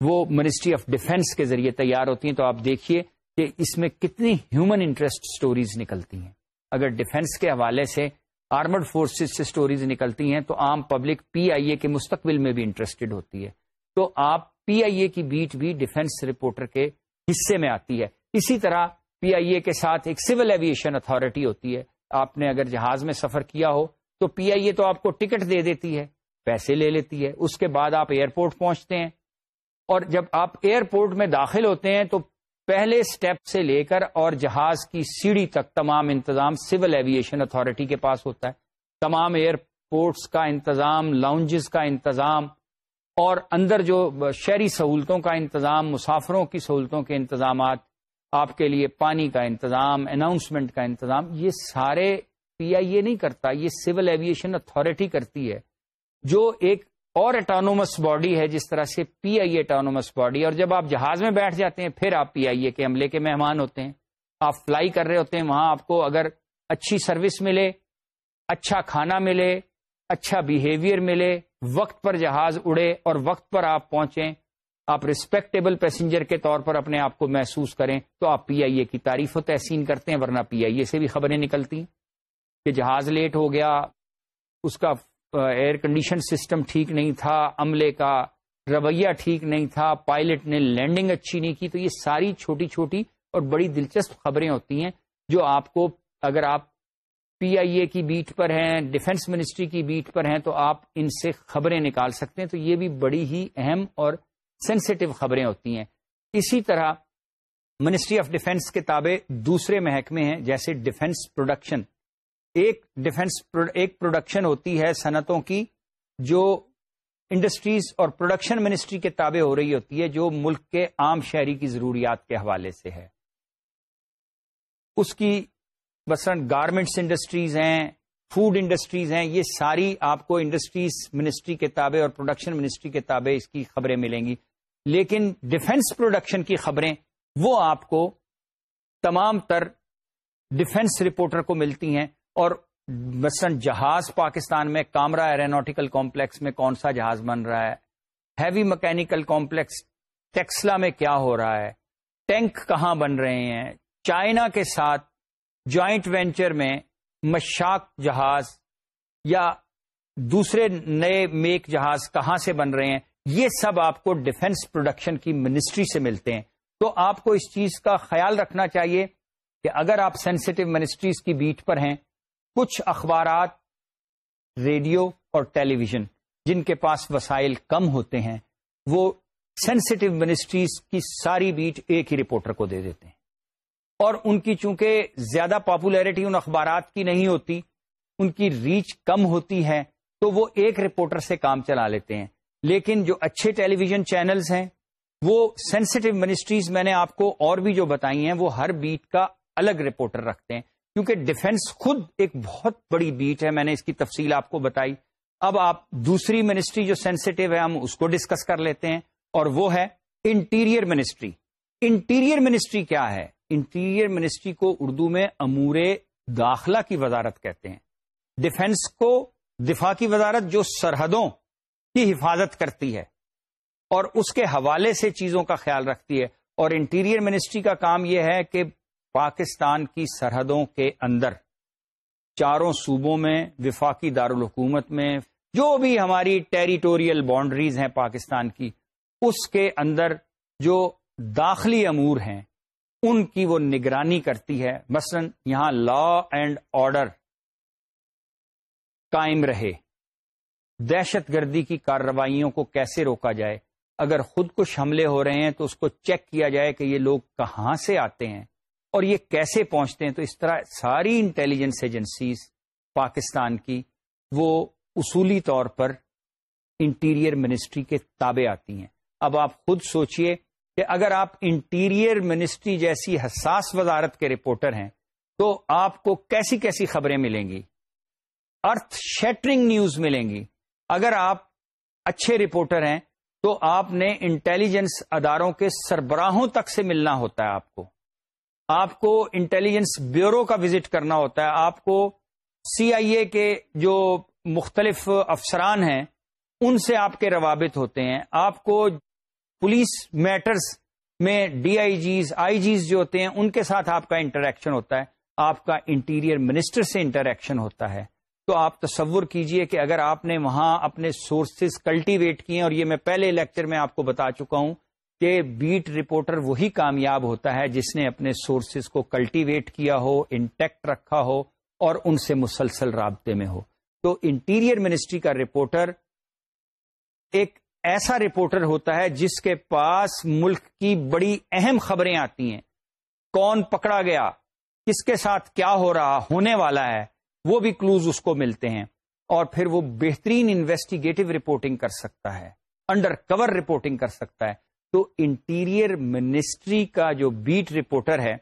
Speaker 1: وہ منسٹری آف ڈیفنس کے ذریعے تیار ہوتی ہیں۔ تو آپ دیکھیے کہ اس میں کتنی ہیومن انٹرسٹ سٹوریز نکلتی ہیں۔ اگر ڈیفنس کے حوالے سے آرمڈ فورسز سے سٹوریز نکلتی ہیں تو عام پبلک پی آئی اے کے مستقبل میں بھی انٹرسٹڈ ہوتی ہے۔ تو آپ پی آئی اے کی بیٹ بھی ڈیفنس رپورٹر کے حصے میں آتی ہے۔ اسی طرح پی آئی اے کے ساتھ ایک سول ایویشن اتارٹی ہوتی ہے۔ آپ نے اگر جہاز میں سفر کیا ہو تو پی آئی اے تو آپ کو ٹکٹ دے دیتی ہے، پیسے لے لیتی ہے۔ اس کے بعد آپ ایئرپورٹ پہنچتے ہیں۔ اور جب آپ ایئرپورٹ میں داخل ہوتے ہیں تو پہلے سٹیپ سے لے کر اور جہاز کی سیڑھی تک تمام انتظام سول ایویشن اتارٹی کے پاس ہوتا ہے۔ تمام ایئرپورٹس کا انتظام، لاؤنجز کا انتظام اور اندر جو شہری سہولتوں کا انتظام، مسافروں کی سہولتوں کے انتظامات آپ کے لیے پانی کا انتظام اناؤنسمنٹ کا انتظام، یہ سارے پی آئی اے نہیں کرتا، یہ سول ایویشن اتارٹی کرتی ہے، جو ایک اور اٹانومس باڈی ہے جس طرح سے پی آئی اے اٹانومس باڈی اور جب آپ جہاز میں بیٹھ جاتے ہیں، پھر آپ پی آئی اے کے عملے کے مہمان ہوتے ہیں۔ آپ فلائی کر رہے ہوتے ہیں، وہاں آپ کو اگر اچھی سروس ملے اچھا کھانا ملے اچھا بیہیویئر ملے، وقت پر جہاز اڑے اور وقت پر آپ پہنچیں آپ ریسپیکٹیبل پیسنجر کے طور پر اپنے آپ کو محسوس کریں تو آپ پی آئی اے کی تعریف و تحسین کرتے ہیں، ورنہ پی آئی اے سے بھی خبریں نکلتی کہ جہاز لیٹ ہو گیا، اس کا ایئر کنڈیشن سسٹم ٹھیک نہیں تھا، عملے کا رویہ ٹھیک نہیں تھا پائلٹ نے لینڈنگ اچھی نہیں کی، تو یہ ساری چھوٹی چھوٹی اور بڑی دلچسپ خبریں ہوتی ہیں جو آپ کو، اگر آپ پی آئی اے کی بیٹ پر ہیں ڈیفنس منسٹری کی بیٹ پر ہیں، تو آپ ان سے خبریں نکال سکتے ہیں، تو یہ بھی بڑی ہی اہم اور سینسٹیو خبریں ہوتی ہیں۔ اسی طرح منسٹری آف ڈیفینس کے تابع دوسرے محکمے ہیں، جیسے ڈیفینس پروڈکشن ایک ڈیفینس ایک پروڈکشن ہوتی ہے صنعتوں کی، جو انڈسٹریز اور پروڈکشن منسٹری کے تابع ہو رہی ہوتی ہے، جو ملک کے عام شہری کی ضروریات کے حوالے سے ہے۔ اس کی مثلاً گارمنٹس انڈسٹریز ہیں فوڈ انڈسٹریز ہیں، یہ ساری آپ کو انڈسٹریز منسٹری کے تابع اور پروڈکشن منسٹری کے تابع اس کی خبریں ملیں گی۔ لیکن ڈیفنس پروڈکشن کی خبریں وہ آپ کو تمام تر ڈیفنس رپورٹر کو ملتی ہیں اور مثلاً جہاز پاکستان میں کامرا ایروناٹیکل کمپلیکس میں کون سا جہاز بن رہا ہے؟ ہیوی مکینیکل کمپلیکس ٹیکسلا میں کیا ہو رہا ہے؟ ٹینک کہاں بن رہے ہیں؟ چائنا کے ساتھ جوائنٹ وینچر میں مشاک جہاز یا دوسرے نئے میک جہاز کہاں سے بن رہے ہیں؟ یہ سب آپ کو ڈیفنس پروڈکشن کی منسٹری سے ملتے ہیں۔ تو آپ کو اس چیز کا خیال رکھنا چاہیے کہ اگر آپ سینسٹیو منسٹریز کی بیٹ پر ہیں، کچھ اخبارات، ریڈیو اور ٹیلی ویژن جن کے پاس وسائل کم ہوتے ہیں، وہ سینسٹیو منسٹریز کی ساری بیٹ ایک ہی رپورٹر کو دے دیتے ہیں۔ اور ان کی چونکہ زیادہ پاپولیرٹی ان اخبارات کی نہیں ہوتی، ان کی ریچ کم ہوتی ہے، تو وہ ایک رپورٹر سے کام چلا لیتے ہیں۔ لیکن جو اچھے ٹیلی ویژن چینلز ہیں، وہ سینسٹیو منسٹریز میں نے آپ کو اور بھی جو بتائی ہیں، وہ ہر بیٹ کا الگ رپورٹر رکھتے ہیں۔ کیونکہ ڈیفنس خود ایک بہت بڑی بیٹ ہے، میں نے اس کی تفصیل آپ کو بتائی۔ اب آپ دوسری منسٹری جو سینسٹیو ہے، ہم اس کو ڈسکس کر لیتے ہیں۔ اور وہ ہے انٹیریئر منسٹری انٹیریئر منسٹری کیا ہے؟ انٹیریئر منسٹری کو اردو میں امور داخلہ کی وزارت کہتے ہیں۔ ڈیفنس کو دفاع کی وزارت جو سرحدوں کی حفاظت کرتی ہے اور اس کے حوالے سے چیزوں کا خیال رکھتی ہے اور انٹیریئر منسٹری کا کام یہ ہے کہ پاکستان کی سرحدوں کے اندر چاروں صوبوں میں، وفاقی دارالحکومت میں، جو بھی ہماری ٹیریٹوریل باؤنڈریز ہیں پاکستان کی، اس کے اندر جو داخلی امور ہیں، ان کی وہ نگرانی کرتی ہے۔ مثلا یہاں لا اینڈ آرڈر قائم رہے۔ دہشت گردی کی کارروائیوں کو کیسے روکا جائے؟ اگر خود کچھ حملے ہو رہے ہیں تو اس کو چیک کیا جائے کہ یہ لوگ کہاں سے آتے ہیں اور یہ کیسے پہنچتے ہیں؟ تو اس طرح ساری انٹیلیجنس ایجنسیز پاکستان کی وہ اصولی طور پر انٹیریئر منسٹری کے تابع آتی ہیں۔ اب آپ خود سوچئے کہ اگر آپ انٹیریئر منسٹری جیسی حساس وزارت کے رپورٹر ہیں تو آپ کو کیسی کیسی خبریں ملیں گی؟ ارتھ شیٹرنگ نیوز ملیں گی۔ اگر آپ اچھے رپورٹر ہیں تو آپ نے انٹیلیجنس اداروں کے سربراہوں تک سے ملنا ہوتا ہے آپ کو۔ آپ کو انٹیلیجنس بیورو کا وزٹ کرنا ہوتا ہے۔ آپ کو سی آئی اے کے جو مختلف افسران ہیں، ان سے آپ کے روابط ہوتے ہیں۔ آپ کو پولیس میٹرز میں D I Gs I Gs جو ہوتے ہیں، ان کے ساتھ آپ کا انٹریکشن ہوتا ہے۔ آپ کا انٹیریئر منسٹر سے انٹریکشن ہوتا ہے۔ تو آپ تصور کیجیے کہ اگر آپ نے وہاں اپنے سورسز کلٹیویٹ کیے اور یہ میں پہلے لیکچر میں آپ کو بتا چکا ہوں کہ بیٹ رپورٹر وہی کامیاب ہوتا ہے جس نے اپنے سورسز کو کلٹیویٹ کیا ہو انٹیکٹ رکھا ہو اور ان سے مسلسل رابطے میں ہو۔ تو انٹیریئر منسٹری کا رپورٹر ایک ایسا رپورٹر ہوتا ہے جس کے پاس ملک کی بڑی اہم خبریں آتی ہیں۔ کون پکڑا گیا؟ کس کے ساتھ کیا ہو رہا؟ ہونے والا ہے۔ وہ بھی کلوز اس کو ملتے ہیں اور پھر وہ بہترین انویسٹیگیٹو رپورٹنگ کر سکتا ہے انڈر کور رپورٹنگ کر سکتا ہے۔ تو انٹیریئر منسٹری کا جو بیٹ رپورٹر ہے،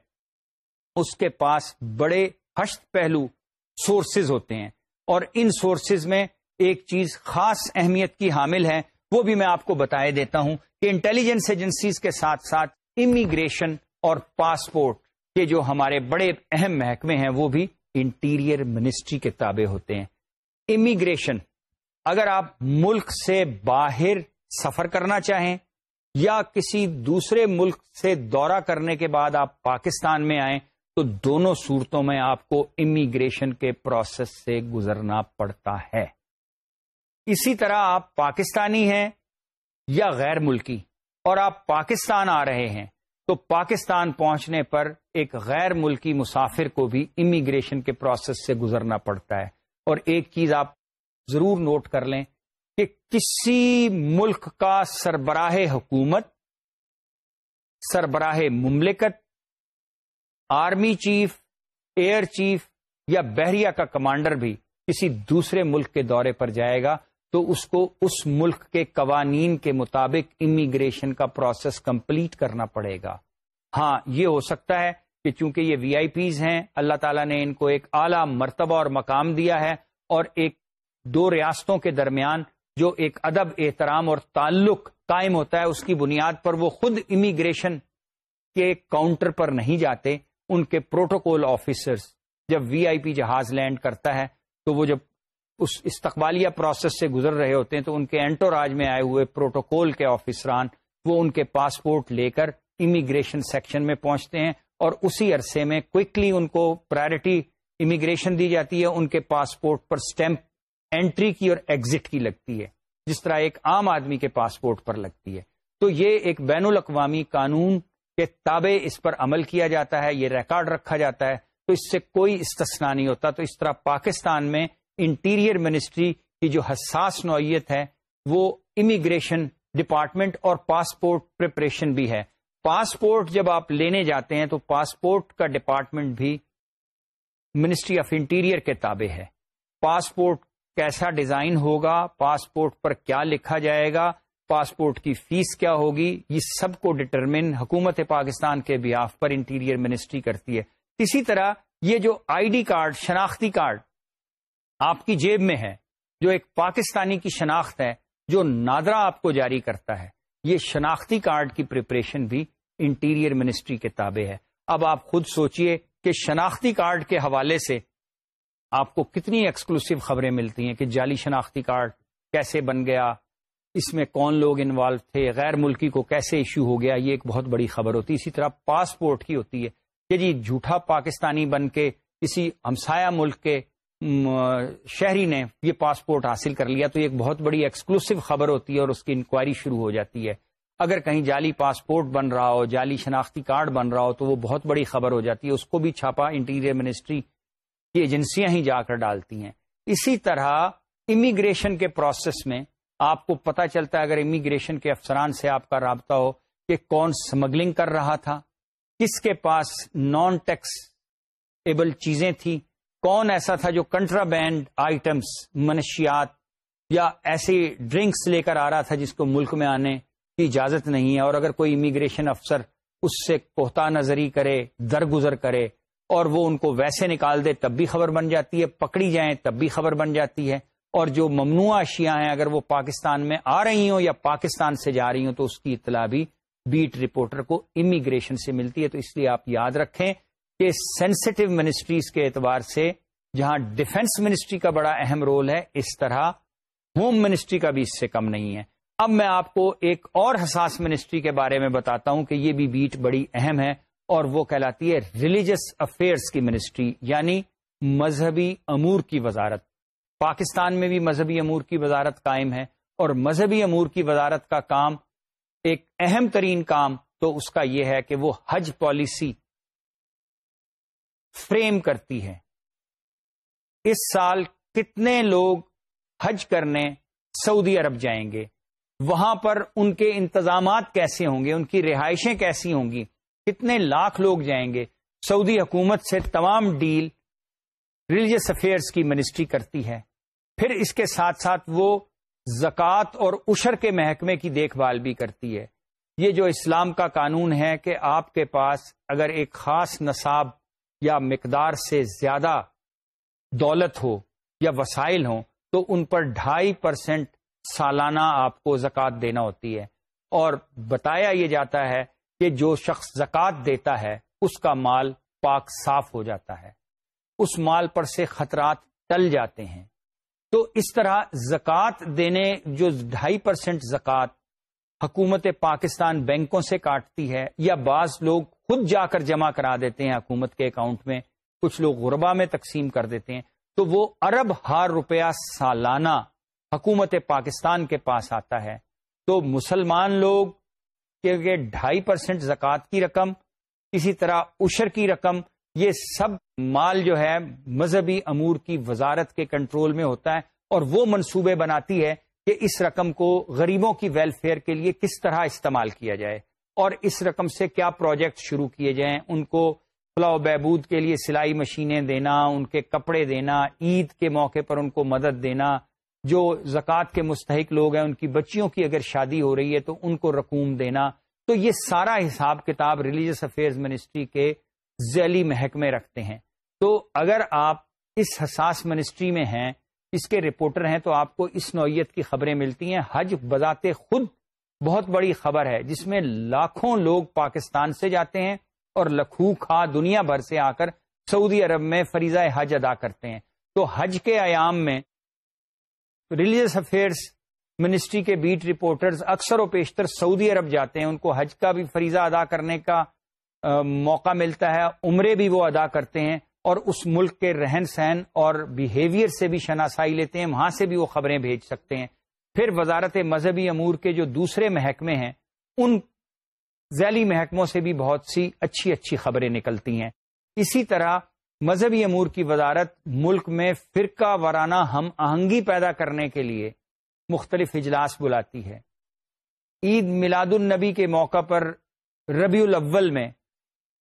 Speaker 1: اس کے پاس بڑے ہشت پہلو سورسز ہوتے ہیں۔ اور ان سورسز میں ایک چیز خاص اہمیت کی حامل ہے، وہ بھی میں آپ کو بتائے دیتا ہوں کہ انٹیلیجنس ایجنسیز کے ساتھ ساتھ امیگریشن اور پاسپورٹ کے جو ہمارے بڑے اہم محکمے ہیں، وہ بھی انٹیریئر منسٹری کے تابع ہوتے ہیں۔ امیگریشن اگر آپ ملک سے باہر سفر کرنا چاہیں یا کسی دوسرے ملک سے دورہ کرنے کے بعد آپ پاکستان میں آئیں، تو دونوں صورتوں میں آپ کو امیگریشن کے پروسیس سے گزرنا پڑتا ہے۔ اسی طرح آپ پاکستانی ہیں یا غیر ملکی اور آپ پاکستان آ رہے ہیں تو پاکستان پہنچنے پر ایک غیر ملکی مسافر کو بھی امیگریشن کے پروسیس سے گزرنا پڑتا ہے۔ اور ایک چیز آپ ضرور نوٹ کر لیں کہ کسی ملک کا سربراہ حکومت، سربراہ مملکت آرمی چیف ایئر چیف یا بحریہ کا کمانڈر بھی کسی دوسرے ملک کے دورے پر جائے گا۔ تو اس کو اس ملک کے قوانین کے مطابق امیگریشن کا پروسیس کمپلیٹ کرنا پڑے گا۔ ہاں یہ ہو سکتا ہے کہ چونکہ یہ وی آئی پیز ہیں، اللہ تعالیٰ نے ان کو ایک اعلی مرتبہ اور مقام دیا ہے اور ایک دو ریاستوں کے درمیان جو ایک ادب، احترام اور تعلق قائم ہوتا ہے، اس کی بنیاد پر وہ خود امیگریشن کے کاؤنٹر پر نہیں جاتے، ان کے پروٹوکول آفیسرز جب وی آئی پی جہاز لینڈ کرتا ہے تو وہ جب اس استقبالیہ پروسیس سے گزر رہے ہوتے ہیں تو ان کے اینٹوراج میں آئے ہوئے پروٹوکول کے آفیسران وہ ان کے پاسپورٹ لے کر امیگریشن سیکشن میں پہنچتے ہیں اور اسی عرصے میں کوئکلی ان کو پرائرٹی امیگریشن دی جاتی ہے، ان کے پاسپورٹ پر سٹیمپ انٹری کی اور ایگزٹ کی لگتی ہے، جس طرح ایک عام آدمی کے پاسپورٹ پر لگتی ہے۔ تو یہ ایک بین الاقوامی قانون کے تابع اس پر عمل کیا جاتا ہے، یہ ریکارڈ رکھا جاتا ہے۔ تو اس سے کوئی استثنا نہیں ہوتا۔ تو اس طرح پاکستان میں انٹیریئر منسٹری کی جو حساس نوعیت ہے، وہ امیگریشن ڈپارٹمنٹ اور پاسپورٹ پریپریشن بھی ہے۔ پاسپورٹ جب آپ لینے جاتے ہیں تو پاسپورٹ کا ڈپارٹمنٹ بھی منسٹری آف انٹیریئر کے تابع ہے۔ پاسپورٹ کیسا ڈیزائن ہوگا، پاسپورٹ پر کیا لکھا جائے گا، پاسپورٹ کی فیس کیا ہوگی، یہ سب کو ڈٹرمن حکومت پاکستان کے بیاف پر انٹیریئر منسٹری کرتی ہے۔ اسی طرح یہ جو آئی ڈی کارڈ شناختی کارڈ آپ کی جیب میں ہے، جو ایک پاکستانی کی شناخت ہے، جو نادرا آپ کو جاری کرتا ہے۔ یہ شناختی کارڈ کی پریپریشن بھی انٹیریئر منسٹری کے تابع ہے۔ اب آپ خود سوچئے کہ شناختی کارڈ کے حوالے سے آپ کو کتنی ایکسکلوسو خبریں ملتی ہیں کہ جعلی شناختی کارڈ کیسے بن گیا، اس میں کون لوگ انوالو تھے، غیر ملکی کو کیسے ایشو ہو گیا، یہ ایک بہت بڑی خبر ہوتی ہے۔ اسی طرح پاسپورٹ کی ہوتی ہے کہ جی جھوٹا پاکستانی بن کے کسی ہمسایہ ملک کے شہری نے یہ پاسپورٹ حاصل کر لیا تو یہ ایک بہت بڑی ایکسکلوسو خبر ہوتی ہے اور اس کی انکوائری شروع ہو جاتی ہے۔ اگر کہیں جعلی پاسپورٹ بن رہا ہو، جعلی شناختی کارڈ بن رہا ہو تو وہ بہت بڑی خبر ہو جاتی ہے۔ اس کو بھی چھاپا انٹیریئر منسٹری کی ایجنسیاں ہی جا کر ڈالتی ہیں۔ اسی طرح امیگریشن کے پروسیس میں آپ کو پتا چلتا ہے، اگر امیگریشن کے افسران سے آپ کا رابطہ ہو کہ کون اسمگلنگ کر رہا تھا، کس کے پاس نان ٹیکس ایبل چیزیں تھیں کون ایسا تھا جو کنٹرا بینڈ آئٹمس منشیات یا ایسی ڈرنکس لے کر آ رہا تھا جس کو ملک میں آنے کی اجازت نہیں ہے؟ اور اگر کوئی امیگریشن افسر اس سے کوہتا نظری کرے، درگزر کرے اور وہ ان کو ویسے نکال دے، تب بھی خبر بن جاتی ہے۔ پکڑی جائیں، تب بھی خبر بن جاتی ہے۔ اور جو ممنوع اشیاء ہیں، اگر وہ پاکستان میں آ رہی ہوں یا پاکستان سے جا رہی ہوں، تو اس کی اطلاع بھی بیٹ رپورٹر کو امیگریشن سے ملتی ہے۔ تو اس لیے آپ یاد رکھیں کہ سینسٹو منسٹریز کے اعتبار سے جہاں ڈیفنس منسٹری کا بڑا اہم رول ہے، اس طرح ہوم منسٹری کا بھی اس سے کم نہیں ہے۔ اب میں آپ کو ایک اور حساس منسٹری کے بارے میں بتاتا ہوں کہ یہ بھی بیٹ بڑی اہم ہے اور وہ کہلاتی ہے ریلیجس افیئرس کی منسٹری یعنی مذہبی امور کی وزارت۔ پاکستان میں بھی مذہبی امور کی وزارت قائم ہے اور مذہبی امور کی وزارت کا کام ایک اہم ترین کام تو اس کا یہ ہے کہ وہ حج پالیسی فریم کرتی ہے اس سال کتنے لوگ حج کرنے سعودی عرب جائیں گے؟ وہاں پر ان کے انتظامات کیسے ہوں گے؟ ان کی رہائشیں کیسی ہوں گی؟ کتنے لاکھ لوگ جائیں گے؟ سعودی حکومت سے تمام ڈیل ریلیجس افیئرس کی منسٹری کرتی ہے۔ پھر اس کے ساتھ ساتھ وہ زکوٰۃ اور اشر کے محکمے کی دیکھ بھال بھی کرتی ہے۔ یہ جو اسلام کا قانون ہے کہ آپ کے پاس اگر ایک خاص نصاب یا مقدار سے زیادہ دولت ہو یا وسائل ہوں، تو ان پر ڈھائی پرسینٹ سالانہ آپ کو زکوٰۃ دینا ہوتی ہے۔ اور بتایا یہ جاتا ہے کہ جو شخص زکوٰۃ دیتا ہے، اس کا مال پاک صاف ہو جاتا ہے۔ اس مال پر سے خطرات ٹل جاتے ہیں۔ تو اس طرح زکوٰۃ دینے، جو ڈھائی پرسینٹ زکوٰۃ حکومت پاکستان بینکوں سے کاٹتی ہے یا بعض لوگ خود جا کر جمع کرا دیتے ہیں حکومت کے اکاؤنٹ میں، کچھ لوگ غربا میں تقسیم کر دیتے ہیں، تو وہ ارب ہار روپیہ سالانہ حکومت پاکستان کے پاس آتا ہے۔ تو مسلمان لوگ کے ڈھائی پرسینٹ زکوٰۃ کی رقم، اسی طرح اشر کی رقم، یہ سب مال جو ہے مذہبی امور کی وزارت کے کنٹرول میں ہوتا ہے اور وہ منصوبے بناتی ہے کہ اس رقم کو غریبوں کی ویلفیئر کے لیے کس طرح استعمال کیا جائے اور اس رقم سے کیا پروجیکٹ شروع کیے جائیں؟ ان کو فلاح و بہبود کے لیے سلائی مشینیں دینا، ان کے کپڑے دینا، عید کے موقع پر ان کو مدد دینا، جو زکوٰۃ کے مستحق لوگ ہیں، ان کی بچیوں کی اگر شادی ہو رہی ہے تو ان کو رقوم دینا۔ تو یہ سارا حساب کتاب ریلیجس افیئرز منسٹری کے ذیلی محکمے رکھتے ہیں۔ تو اگر آپ اس حساس منسٹری میں ہیں اس کے رپورٹر ہیں تو آپ کو اس نوعیت کی خبریں ملتی ہیں۔ حج بذات خود بہت بڑی خبر ہے، جس میں لاکھوں لوگ پاکستان سے جاتے ہیں اور لکھو کھا دنیا بھر سے آ کر سعودی عرب میں فریضہ حج ادا کرتے ہیں۔ تو حج کے ایام میں ریلیجس افیئرس منسٹری کے بیٹ رپورٹرز اکثر و بیشتر سعودی عرب جاتے ہیں۔ ان کو حج کا بھی فریضہ ادا کرنے کا موقع ملتا ہے، عمرے بھی وہ ادا کرتے ہیں۔ اور اس ملک کے رہن سہن اور بیہیویئر سے بھی شناسائی لیتے ہیں وہاں سے بھی وہ خبریں بھیج سکتے ہیں۔ پھر وزارت مذہبی امور کے جو دوسرے محکمے ہیں، ان ذیلی محکموں سے بھی بہت سی اچھی اچھی خبریں نکلتی ہیں۔ اسی طرح مذہبی امور کی وزارت ملک میں فرقہ وارانہ ہم آہنگی پیدا کرنے کے لیے مختلف اجلاس بلاتی ہے۔ عید میلاد النبی کے موقع پر ربیع الاول میں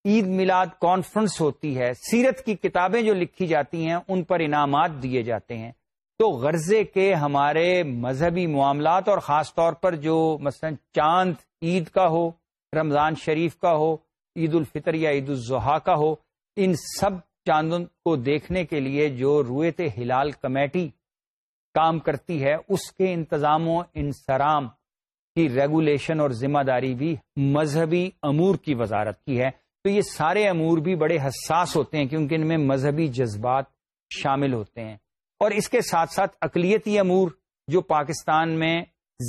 Speaker 1: عید میلاد کانفرنس ہوتی ہے، سیرت کی کتابیں جو لکھی جاتی ہیں، ان پر انعامات دیے جاتے ہیں۔ تو غرضے کے ہمارے مذہبی معاملات اور خاص طور پر جو مثلا چاند عید کا ہو، رمضان شریف کا ہو، عید الفطر یا عید الضحیٰ کا ہو، ان سب چاندوں کو دیکھنے کے لیے جو رویت ہلال کمیٹی کام کرتی ہے، اس کے انتظام و انسرام کی ریگولیشن اور ذمہ داری بھی مذہبی امور کی وزارت کی ہے۔ تو یہ سارے امور بھی بڑے حساس ہوتے ہیں کیونکہ ان میں مذہبی جذبات شامل ہوتے ہیں۔ اور اس کے ساتھ ساتھ اقلیتی امور جو پاکستان میں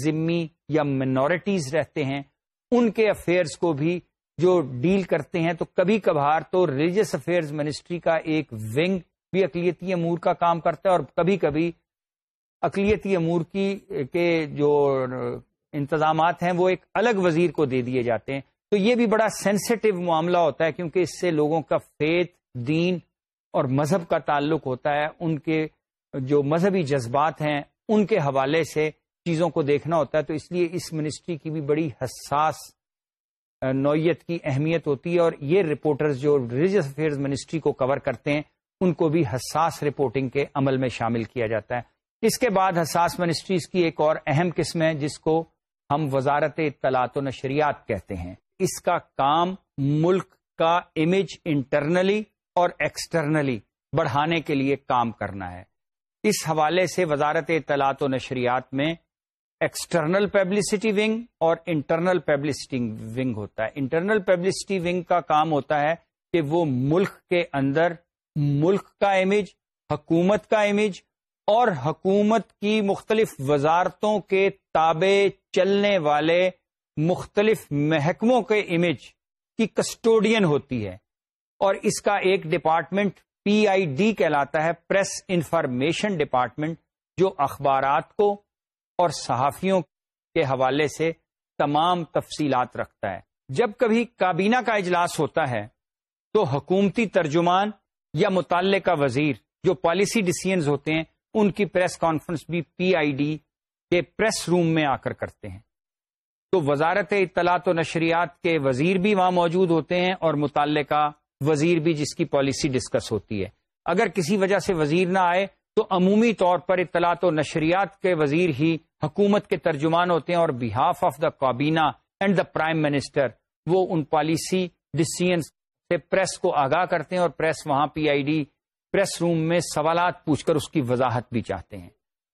Speaker 1: ذمی یا منورٹیز رہتے ہیں، ان کے افیئرس کو بھی جو ڈیل کرتے ہیں تو کبھی کبھار تو ریلیجس افیئرز منسٹری کا ایک ونگ بھی اقلیتی امور کا کام کرتا ہے اور کبھی کبھی اقلیتی امور کی کے جو انتظامات ہیں وہ ایک الگ وزیر کو دے دیے جاتے ہیں۔ تو یہ بھی بڑا سینسٹیو معاملہ ہوتا ہے کیونکہ اس سے لوگوں کا فیت دین اور مذہب کا تعلق ہوتا ہے۔ ان کے جو مذہبی جذبات ہیں، ان کے حوالے سے چیزوں کو دیکھنا ہوتا ہے۔ تو اس لیے اس منسٹری کی بھی بڑی حساس نوعیت کی اہمیت ہوتی ہے اور یہ رپورٹرز جو ریلیجس افیئرز منسٹری کو کور کرتے ہیں، ان کو بھی حساس رپورٹنگ کے عمل میں شامل کیا جاتا ہے۔ اس کے بعد حساس منسٹریز کی ایک اور اہم قسم ہے، جس کو ہم وزارت اطلاعات و نشریات کہتے ہیں۔ اس کا کام ملک کا امیج انٹرنلی اور ایکسٹرنلی بڑھانے کے لیے کام کرنا ہے۔ اس حوالے سے وزارت اطلاعات و نشریات میں ایکسٹرنل پبلسٹی ونگ اور انٹرنل پبلسٹی ونگ ہوتا ہے۔ انٹرنل پبلسٹی ونگ کا کام ہوتا ہے کہ وہ ملک کے اندر ملک کا امیج حکومت کا امیج اور حکومت کی مختلف وزارتوں کے تابع چلنے والے مختلف محکموں کے امیج کی کسٹوڈین ہوتی ہے اور اس کا ایک ڈپارٹمنٹ پی آئی ڈی کہلاتا ہے پریس انفارمیشن ڈپارٹمنٹ جو اخبارات کو اور صحافیوں کے حوالے سے تمام تفصیلات رکھتا ہے۔ جب کبھی کابینہ کا اجلاس ہوتا ہے تو حکومتی ترجمان یا متعلقہ وزیر جو پالیسی ڈسیزنز ہوتے ہیں، ان کی پریس کانفرنس بھی پی آئی ڈی کے پریس روم میں آ کر کرتے ہیں۔ تو وزارت اطلاعات و نشریات کے وزیر بھی وہاں موجود ہوتے ہیں اور متعلقہ وزیر بھی جس کی پالیسی ڈسکس ہوتی ہے۔ اگر کسی وجہ سے وزیر نہ آئے تو عمومی طور پر اطلاعات و نشریات کے وزیر ہی حکومت کے ترجمان ہوتے ہیں اور بہاف آف دا کابینہ اینڈ دا پرائم منسٹر وہ ان پالیسی ڈسیزن سے پریس کو آگاہ کرتے ہیں اور پریس وہاں پی آئی ڈی پریس روم میں سوالات پوچھ کر اس کی وضاحت بھی چاہتے ہیں۔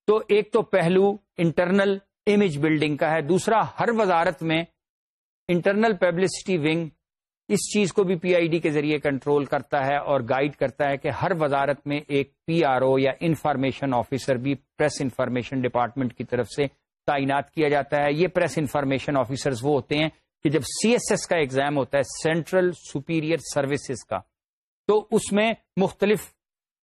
Speaker 1: تو ایک تو پہلو انٹرنل امیج بلڈنگ کا ہے۔ دوسرا، ہر وزارت میں انٹرنل پبلسٹی ونگ اس چیز کو بھی پی آئی ڈی کے ذریعے کنٹرول کرتا ہے اور گائیڈ کرتا ہے کہ ہر وزارت میں ایک پی آر او یا انفارمیشن آفیسر بھی پریس انفارمیشن ڈپارٹمنٹ کی طرف سے تعینات کیا جاتا ہے۔ یہ پریس انفارمیشن آفیسرز وہ ہوتے ہیں کہ جب سی ایس ایس کا ایگزام ہوتا ہے سینٹرل سپیریئر سروسز کا، تو اس میں مختلف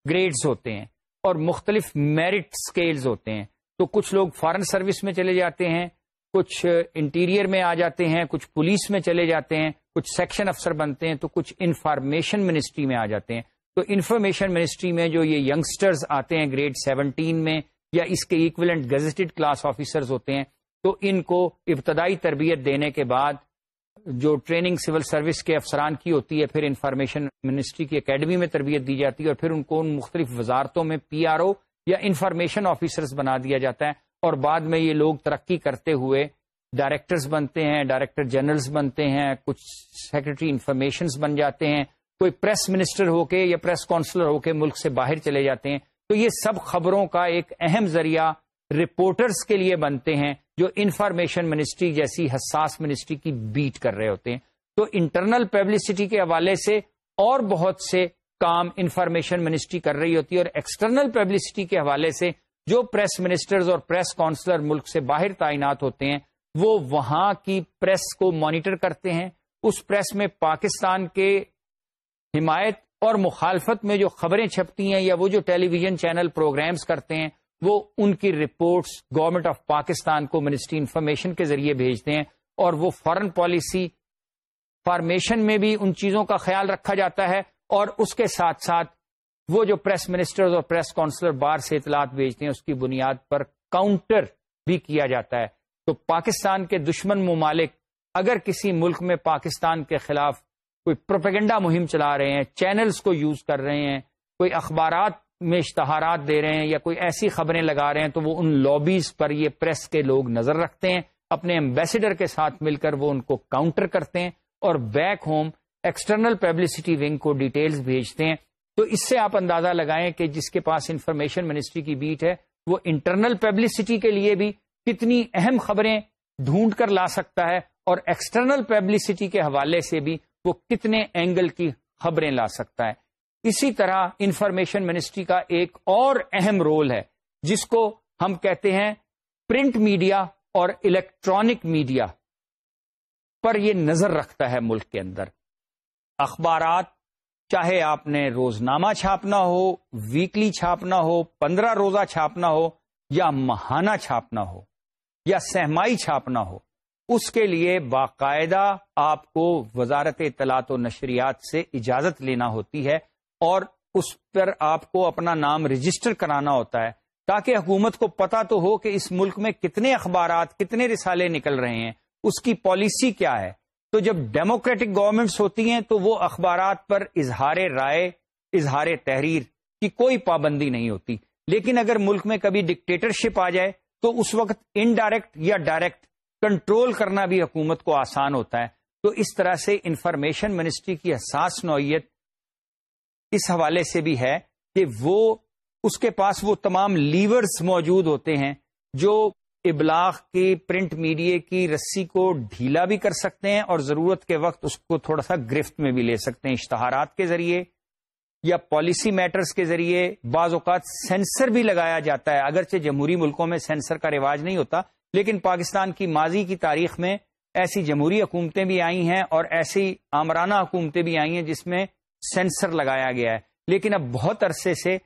Speaker 1: گریڈز ہوتے ہیں اور مختلف میرٹ اسکیلز ہوتے ہیں۔ تو کچھ لوگ فارن سروس میں چلے جاتے ہیں، کچھ انٹیریئر میں آ جاتے ہیں، کچھ پولیس میں چلے جاتے ہیں، کچھ سیکشن افسر بنتے ہیں تو کچھ انفارمیشن منسٹری میں آ جاتے ہیں۔ تو انفارمیشن منسٹری میں جو یہ ینگسٹرز آتے ہیں گریڈ سیونٹین میں یا اس کے ایکولنٹ گزٹڈ کلاس آفیسرز ہوتے ہیں، تو ان کو ابتدائی تربیت دینے کے بعد جو ٹریننگ سول سروس کے افسران کی ہوتی ہے، پھر انفارمیشن منسٹری کی اکیڈمی میں تربیت دی جاتی ہے اور پھر ان کو ان مختلف وزارتوں میں پی آر او یا انفارمیشن آفیسرز بنا دیا جاتا ہے اور بعد میں یہ لوگ ترقی کرتے ہوئے ڈائریکٹرز بنتے ہیں، ڈائریکٹر جنرلز بنتے ہیں، کچھ سیکرٹری انفارمیشن بن جاتے ہیں، کوئی پریس منسٹر ہو کے یا پریس کاؤنسلر ہو کے ملک سے باہر چلے جاتے ہیں۔ تو یہ سب خبروں کا ایک اہم ذریعہ رپورٹرز کے لیے بنتے ہیں جو انفارمیشن منسٹری جیسی حساس منسٹری کی بیٹ کر رہے ہوتے ہیں۔ تو انٹرنل پبلسٹی کے حوالے سے اور بہت سے کام انفارمیشن منسٹری کر رہی ہوتی ہے اور ایکسٹرنل پبلسٹی کے حوالے سے جو پریس منسٹرز اور پریس کاؤنسلر ملک سے باہر تعینات ہوتے ہیں، وہ وہاں کی پریس کو مانیٹر کرتے ہیں۔ اس پریس میں پاکستان کے حمایت اور مخالفت میں جو خبریں چھپتی ہیں یا وہ جو ٹیلی ویژن چینل پروگرامز کرتے ہیں، وہ ان کی رپورٹس گورنمنٹ آف پاکستان کو منسٹری انفارمیشن کے ذریعے بھیجتے ہیں۔ اور وہ فارن پالیسی فارمیشن میں بھی ان چیزوں کا خیال رکھا جاتا ہے۔ اور اس کے ساتھ ساتھ وہ جو پریس منسٹر اور پریس کاؤنسلر بار سے اطلاعات بھیجتے ہیں، اس کی بنیاد پر کاؤنٹر بھی کیا جاتا ہے۔ تو پاکستان کے دشمن ممالک، اگر کسی ملک میں پاکستان کے خلاف کوئی پروپیگنڈا مہم چلا رہے ہیں، چینلز کو یوز کر رہے ہیں، کوئی اخبارات میں اشتہارات دے رہے ہیں یا کوئی ایسی خبریں لگا رہے ہیں، تو وہ ان لابیز پر یہ پریس کے لوگ نظر رکھتے ہیں۔ اپنے امبیسڈر کے ساتھ مل کر وہ ان کو کاؤنٹر کرتے ہیں اور back home external publicity wing کو ڈیٹیلز بھیجتے ہیں۔ تو اس سے آپ اندازہ لگائیں کہ جس کے پاس انفارمیشن منسٹری کی بیٹ ہے، وہ انٹرنل پبلسٹی کے لیے بھی کتنی اہم خبریں ڈھونڈ کر لا سکتا ہے اور ایکسٹرنل پبلسٹی کے حوالے سے بھی وہ کتنے اینگل کی خبریں لا سکتا ہے۔ اسی طرح انفارمیشن منسٹری کا ایک اور اہم رول ہے، جس کو ہم کہتے ہیں پرنٹ میڈیا اور الیکٹرانک میڈیا پر یہ نظر رکھتا ہے ملک کے اندر۔ اخبارات، چاہے آپ نے روزنامہ چھاپنا ہو ویکلی چھاپنا ہو، پندرہ روزہ چھاپنا ہو، یا ماہانہ چھاپنا ہو، یا سہمائی چھاپنا ہو، اس کے لیے باقاعدہ آپ کو وزارت اطلاعات و نشریات سے اجازت لینا ہوتی ہے اور اس پر آپ کو اپنا نام رجسٹر کرانا ہوتا ہے تاکہ حکومت کو پتا تو ہو کہ اس ملک میں کتنے اخبارات، کتنے رسالے نکل رہے ہیں، اس کی پالیسی کیا ہے۔ تو جب ڈیموکریٹک گورنمنٹس ہوتی ہیں تو وہ اخبارات پر اظہار رائے، اظہار تحریر کی کوئی پابندی نہیں ہوتی۔ لیکن اگر ملک میں کبھی ڈکٹیٹرشپ آ جائے تو اس وقت انڈائریکٹ یا ڈائریکٹ کنٹرول کرنا بھی حکومت کو آسان ہوتا ہے۔ تو اس طرح سے انفارمیشن منسٹری کی حساس نوعیت اس حوالے سے بھی ہے کہ وہ، اس کے پاس وہ تمام لیورز موجود ہوتے ہیں جو ابلاغ کی پرنٹ میڈیا کی رسی کو ڈھیلا بھی کر سکتے ہیں اور ضرورت کے وقت اس کو تھوڑا سا گرفت میں بھی لے سکتے ہیں اشتہارات کے ذریعے یا پالیسی میٹرز کے ذریعے بعض اوقات سینسر بھی لگایا جاتا ہے۔ اگرچہ جمہوری ملکوں میں سینسر کا رواج نہیں ہوتا، لیکن پاکستان کی ماضی کی تاریخ میں ایسی جمہوری حکومتیں بھی آئی ہیں اور ایسی آمرانہ حکومتیں بھی آئی ہیں جس میں سینسر لگایا گیا ہے۔ لیکن اب بہت عرصے سے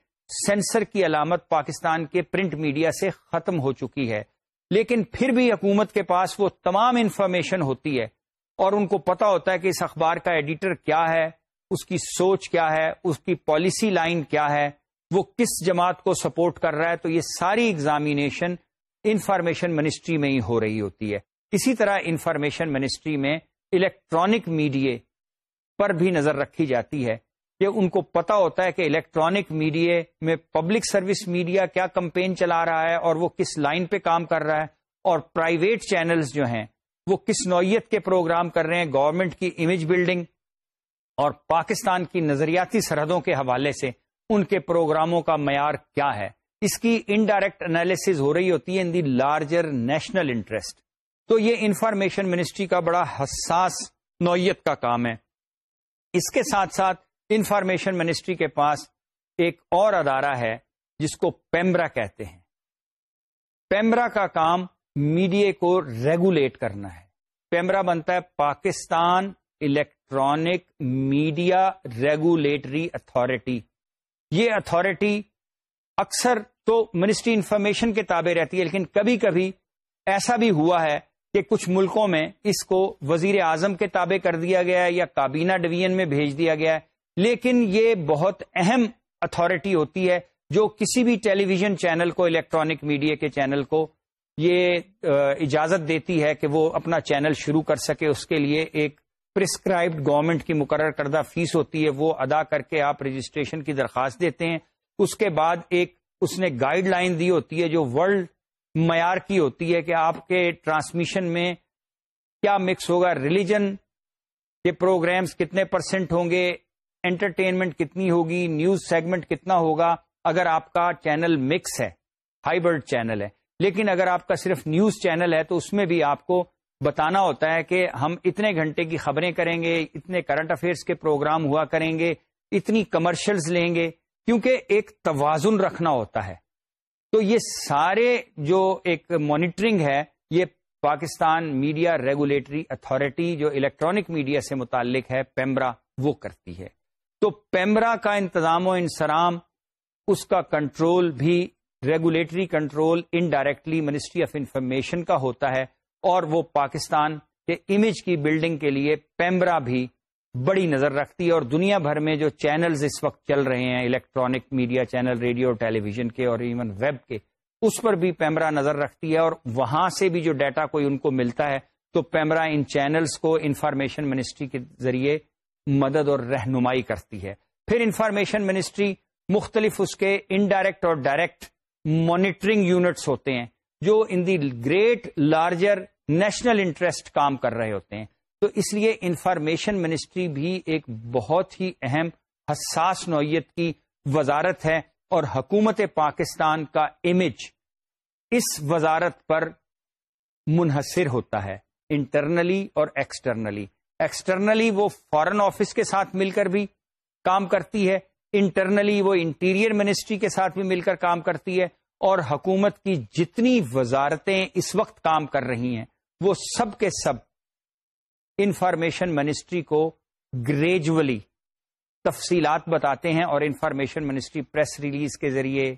Speaker 1: سینسر کی علامت پاکستان کے پرنٹ میڈیا سے ختم ہو چکی ہے۔ لیکن پھر بھی حکومت کے پاس وہ تمام انفارمیشن ہوتی ہے اور ان کو پتا ہوتا ہے کہ اس اخبار کا ایڈیٹر کیا ہے، اس کی سوچ کیا ہے، اس کی پالیسی لائن کیا ہے، وہ کس جماعت کو سپورٹ کر رہا ہے، تو یہ ساری ایگزامینیشن انفارمیشن منسٹری میں ہی ہو رہی ہوتی ہے۔ اسی طرح انفارمیشن منسٹری میں الیکٹرانک میڈیا پر بھی نظر رکھی جاتی ہے۔ کہ ان کو پتا ہوتا ہے کہ الیکٹرانک میڈیا میں پبلک سروس میڈیا کیا کمپین چلا رہا ہے اور وہ کس لائن پہ کام کر رہا ہے اور پرائیویٹ چینلز جو ہیں، وہ کس نوعیت کے پروگرام کر رہے ہیں گورنمنٹ کی امیج بلڈنگ اور پاکستان کی نظریاتی سرحدوں کے حوالے سے ان کے پروگراموں کا معیار کیا ہے۔ اس کی انڈائریکٹ انالیس ہو رہی ہوتی ہے in the larger national interest تو یہ انفارمیشن منسٹری کا بڑا حساس نوعیت کا کام ہے۔ اس کے ساتھ ساتھ انفارمیشن منسٹری کے پاس ایک اور ادارہ ہے جس کو پیمبرا کہتے ہیں۔ پیمبرا کا کام میڈیا کو ریگولیٹ کرنا ہے۔ پیمبرا بنتا ہے Pakistan electronic media regulatory authority یہ اتارٹی اکثر تو منسٹری انفارمیشن کے تابع رہتی ہے، لیکن کبھی کبھی ایسا بھی ہوا ہے کہ کچھ ملکوں میں اس کو وزیر اعظم کے تابع کر دیا گیا ہے یا کابینہ ڈویژن میں بھیج دیا گیا ہے۔ لیکن یہ بہت اہم اتارٹی ہوتی ہے جو کسی بھی ٹیلی ویژن چینل کو الیکٹرانک میڈیا کے چینل کو یہ اجازت دیتی ہے کہ وہ اپنا چینل شروع کر سکے۔ اس کے لیے ایک پرسکرائبڈ گورنمنٹ کی مقرر کردہ فیس ہوتی ہے۔ وہ ادا کر کے آپ رجسٹریشن کی درخواست دیتے ہیں۔ اس کے بعد ایک، اس نے گائیڈ لائن دی ہوتی ہے جو ورلڈ معیار کی ہوتی ہے کہ آپ کے ٹرانسمیشن میں کیا مکس ہوگا۔ ریلیجن کے پروگرامز کتنے پرسنٹ ہوں گے؟ انٹرٹینمنٹ کتنی ہوگی نیوز سیگمنٹ کتنا ہوگا، اگر آپ کا چینل مکس ہے ہائیبرڈ چینل ہے. لیکن اگر آپ کا صرف نیوز چینل ہے، تو اس میں بھی آپ کو بتانا ہوتا ہے کہ ہم اتنے گھنٹے کی خبریں کریں گے، اتنے کرنٹ افیئرس کے پروگرام ہوا کریں گے، اتنی کمرشلز لیں گے، کیونکہ ایک توازن رکھنا ہوتا ہے. تو یہ سارے جو ایک مانیٹرنگ ہے، یہ پاکستان میڈیا ریگولیٹری اتھارٹی جو الیکٹرانک میڈیا سے متعلق ہے پیمبرا وہ کرتی ہے. تو پیمبرا کا انتظام و انسرام، اس کا کنٹرول بھی regulatory control indirectly ministry of information کا ہوتا ہے، اور وہ پاکستان کے امیج کی بلڈنگ کے لیے پیمبرا بھی بڑی نظر رکھتی ہے، اور دنیا بھر میں جو چینلز اس وقت چل رہے ہیں electronic media channel radio television کے اور ایون ویب کے، اس پر بھی پیمرا نظر رکھتی ہے، اور وہاں سے بھی جو ڈیٹا کوئی ان کو ملتا ہے، تو پیمرا ان چینلز کو انفارمیشن منسٹری کے ذریعے مدد اور رہنمائی کرتی ہے۔ پھر انفارمیشن منسٹری مختلف اس کے انڈائریکٹ اور ڈائریکٹ مانیٹرنگ یونٹس ہوتے ہیں جو in the great larger national interest کام کر رہے ہوتے ہیں۔ تو اس لیے انفارمیشن منسٹری بھی ایک بہت ہی اہم حساس نوعیت کی وزارت ہے اور حکومت پاکستان کا امیج اس وزارت پر منحصر ہوتا ہے انٹرنلی اور ایکسٹرنلی ایکسٹرنلی وہ فارن آفس کے ساتھ مل کر بھی کام کرتی ہے۔ انٹرنلی وہ انٹیریئر منسٹری کے ساتھ بھی مل کر کام کرتی ہے۔ اور حکومت کی جتنی وزارتیں اس وقت کام کر رہی ہیں، وہ سب کے سب انفارمیشن منسٹری کو گریجولی تفصیلات بتاتے ہیں اور انفارمیشن منسٹری پریس ریلیز کے ذریعے،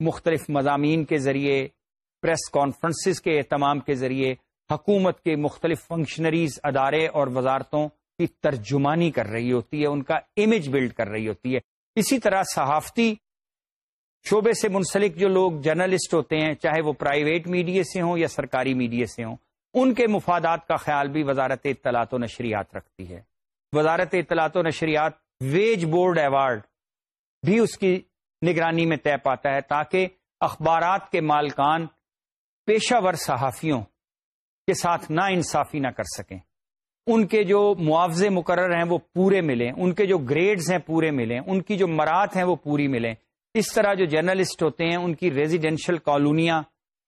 Speaker 1: مختلف مضامین کے ذریعے پریس کانفرنسز کے اہتمام کے ذریعے حکومت کے مختلف فنکشنریز ادارے اور وزارتوں کی ترجمانی کر رہی ہوتی ہے، ان کا امیج بلڈ کر رہی ہوتی ہے۔ اسی طرح صحافتی شعبے سے منسلک جو لوگ جرنلسٹ ہوتے ہیں، چاہے وہ پرائیویٹ میڈیا سے ہوں یا سرکاری میڈیا سے ہوں، ان کے مفادات کا خیال بھی وزارت اطلاعات و نشریات رکھتی ہے۔ وزارت اطلاعات و نشریات ویج بورڈ ایوارڈ بھی اس کی نگرانی میں طے پاتا ہے تاکہ اخبارات کے مالکان، پیشہ ور صحافیوں کے ساتھ نا انصافی نہ کر سکیں۔ ان کے جو معاوضے مقرر ہیں وہ پورے ملیں، ان کے جو گریڈز ہیں پورے ملیں، ان کی جو مرات ہیں وہ پوری ملیں۔ اس طرح جو جرنلسٹ ہوتے ہیں، ان کی ریزیڈینشل کالونیاں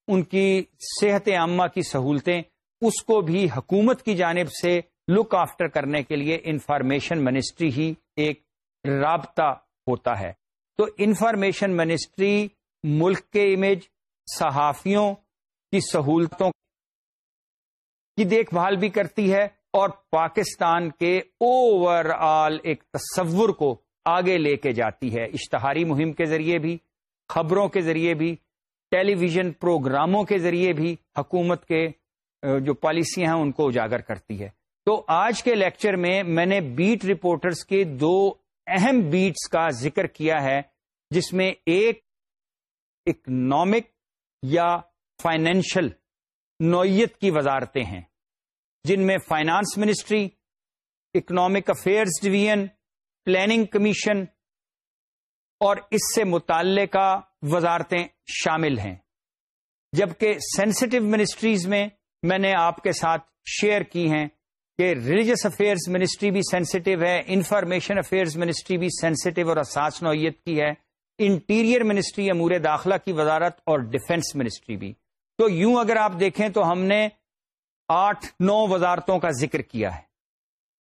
Speaker 1: ان کی صحت عامہ کی سہولتیں، اس کو بھی حکومت کی جانب سے لک آفٹر کرنے کے لیے انفارمیشن منسٹری ہی ایک رابطہ ہوتا ہے۔ تو انفارمیشن منسٹری ملک کے امیج صحافیوں کی سہولتوں کی دیکھ بھال بھی کرتی ہے اور پاکستان کے اوور آل ایک تصور کو آگے لے کے جاتی ہے۔ اشتہاری مہم کے ذریعے بھی، خبروں کے ذریعے بھی ٹیلی ویژن پروگراموں کے ذریعے بھی حکومت کے جو پالیسیاں ہیں، ان کو اجاگر کرتی ہے۔ تو آج کے لیکچر میں میں نے بیٹ رپورٹرز کے دو اہم بیٹس کا ذکر کیا ہے، جس میں ایک اکنامک یا فائنینشل نوعیت کی وزارتیں ہیں، جن میں finance ministry, economic affairs division, planning commission اور اس سے متعلقہ وزارتیں شامل ہیں۔ جبکہ سینسٹو منسٹریز میں میں نے آپ کے ساتھ شیئر کی ہیں کہ ریلیجس افیئرز منسٹری بھی سینسٹو ہے، انفارمیشن افیئرز منسٹری بھی سینسٹو اور اساس نوعیت کی ہے، انٹیریئر منسٹری امور داخلہ کی وزارت اور ڈیفنس منسٹری بھی۔ تو یوں اگر آپ دیکھیں تو ہم نے آٹھ نو وزارتوں کا ذکر کیا ہے۔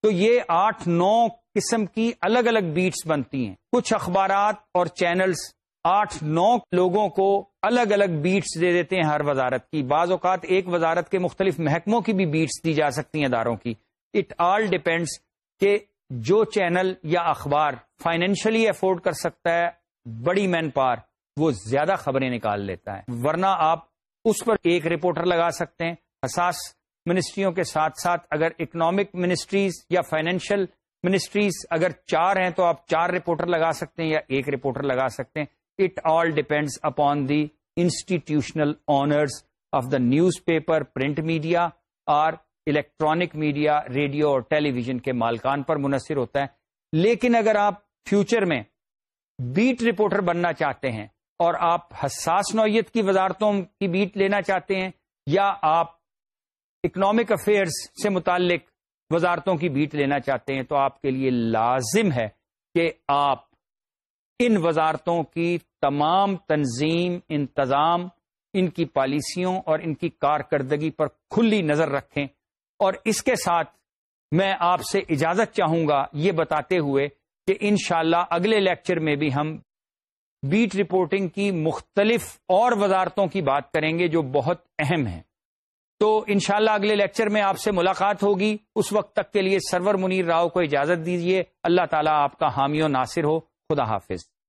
Speaker 1: تو یہ آٹھ نو قسم کی الگ الگ بیٹس بنتی ہیں۔ کچھ اخبارات اور چینلز آٹھ نو لوگوں کو الگ الگ بیٹس دے دیتے ہیں ہر وزارت کی۔ بعض اوقات ایک وزارت کے مختلف محکموں کی بھی بیٹس دی جا سکتی ہیں اداروں کی۔ اٹ آل ڈپینڈس کہ جو چینل یا اخبار فائنینشلی افورڈ کر سکتا ہے، بڑی مین پار وہ زیادہ خبریں نکال لیتا ہے۔ ورنہ آپ اس پر ایک رپورٹر لگا سکتے ہیں۔ حساس منسٹریوں کے ساتھ ساتھ اگر اکنامک منسٹریز یا فائنینشیل منسٹریز اگر چار ہیں تو آپ چار رپورٹر لگا سکتے ہیں یا ایک رپورٹر لگا سکتے ہیں۔ It all depends upon the institutional owners of the newspaper print media اور الیکٹرانک میڈیا ریڈیو اور ٹیلی ویژن کے مالکان پر منحصر ہوتا ہے۔ لیکن اگر آپ فیوچر میں بیٹ رپورٹر بننا چاہتے ہیں اور آپ حساس نوعیت کی وزارتوں کی بیٹ لینا چاہتے ہیں یا آپ اکنامک افیئرس سے متعلق وزارتوں کی بیٹ لینا چاہتے ہیں، تو آپ کے لیے لازم ہے کہ آپ ان وزارتوں کی تمام تنظیم، انتظام، ان کی پالیسیوں اور ان کی کارکردگی پر کھلی نظر رکھیں۔ اور اس کے ساتھ میں آپ سے اجازت چاہوں گا یہ بتاتے ہوئے کہ انشاءاللہ اگلے لیکچر میں بھی ہم بیٹ رپورٹنگ کی مختلف اور وزارتوں کی بات کریں گے جو بہت اہم ہیں۔ تو انشاءاللہ اگلے لیکچر میں آپ سے ملاقات ہوگی۔ اس وقت تک کے لیے سرور منیر راؤ کو اجازت دیجیے اللہ تعالیٰ آپ کا حامی و ناصر ہو۔ خدا حافظ۔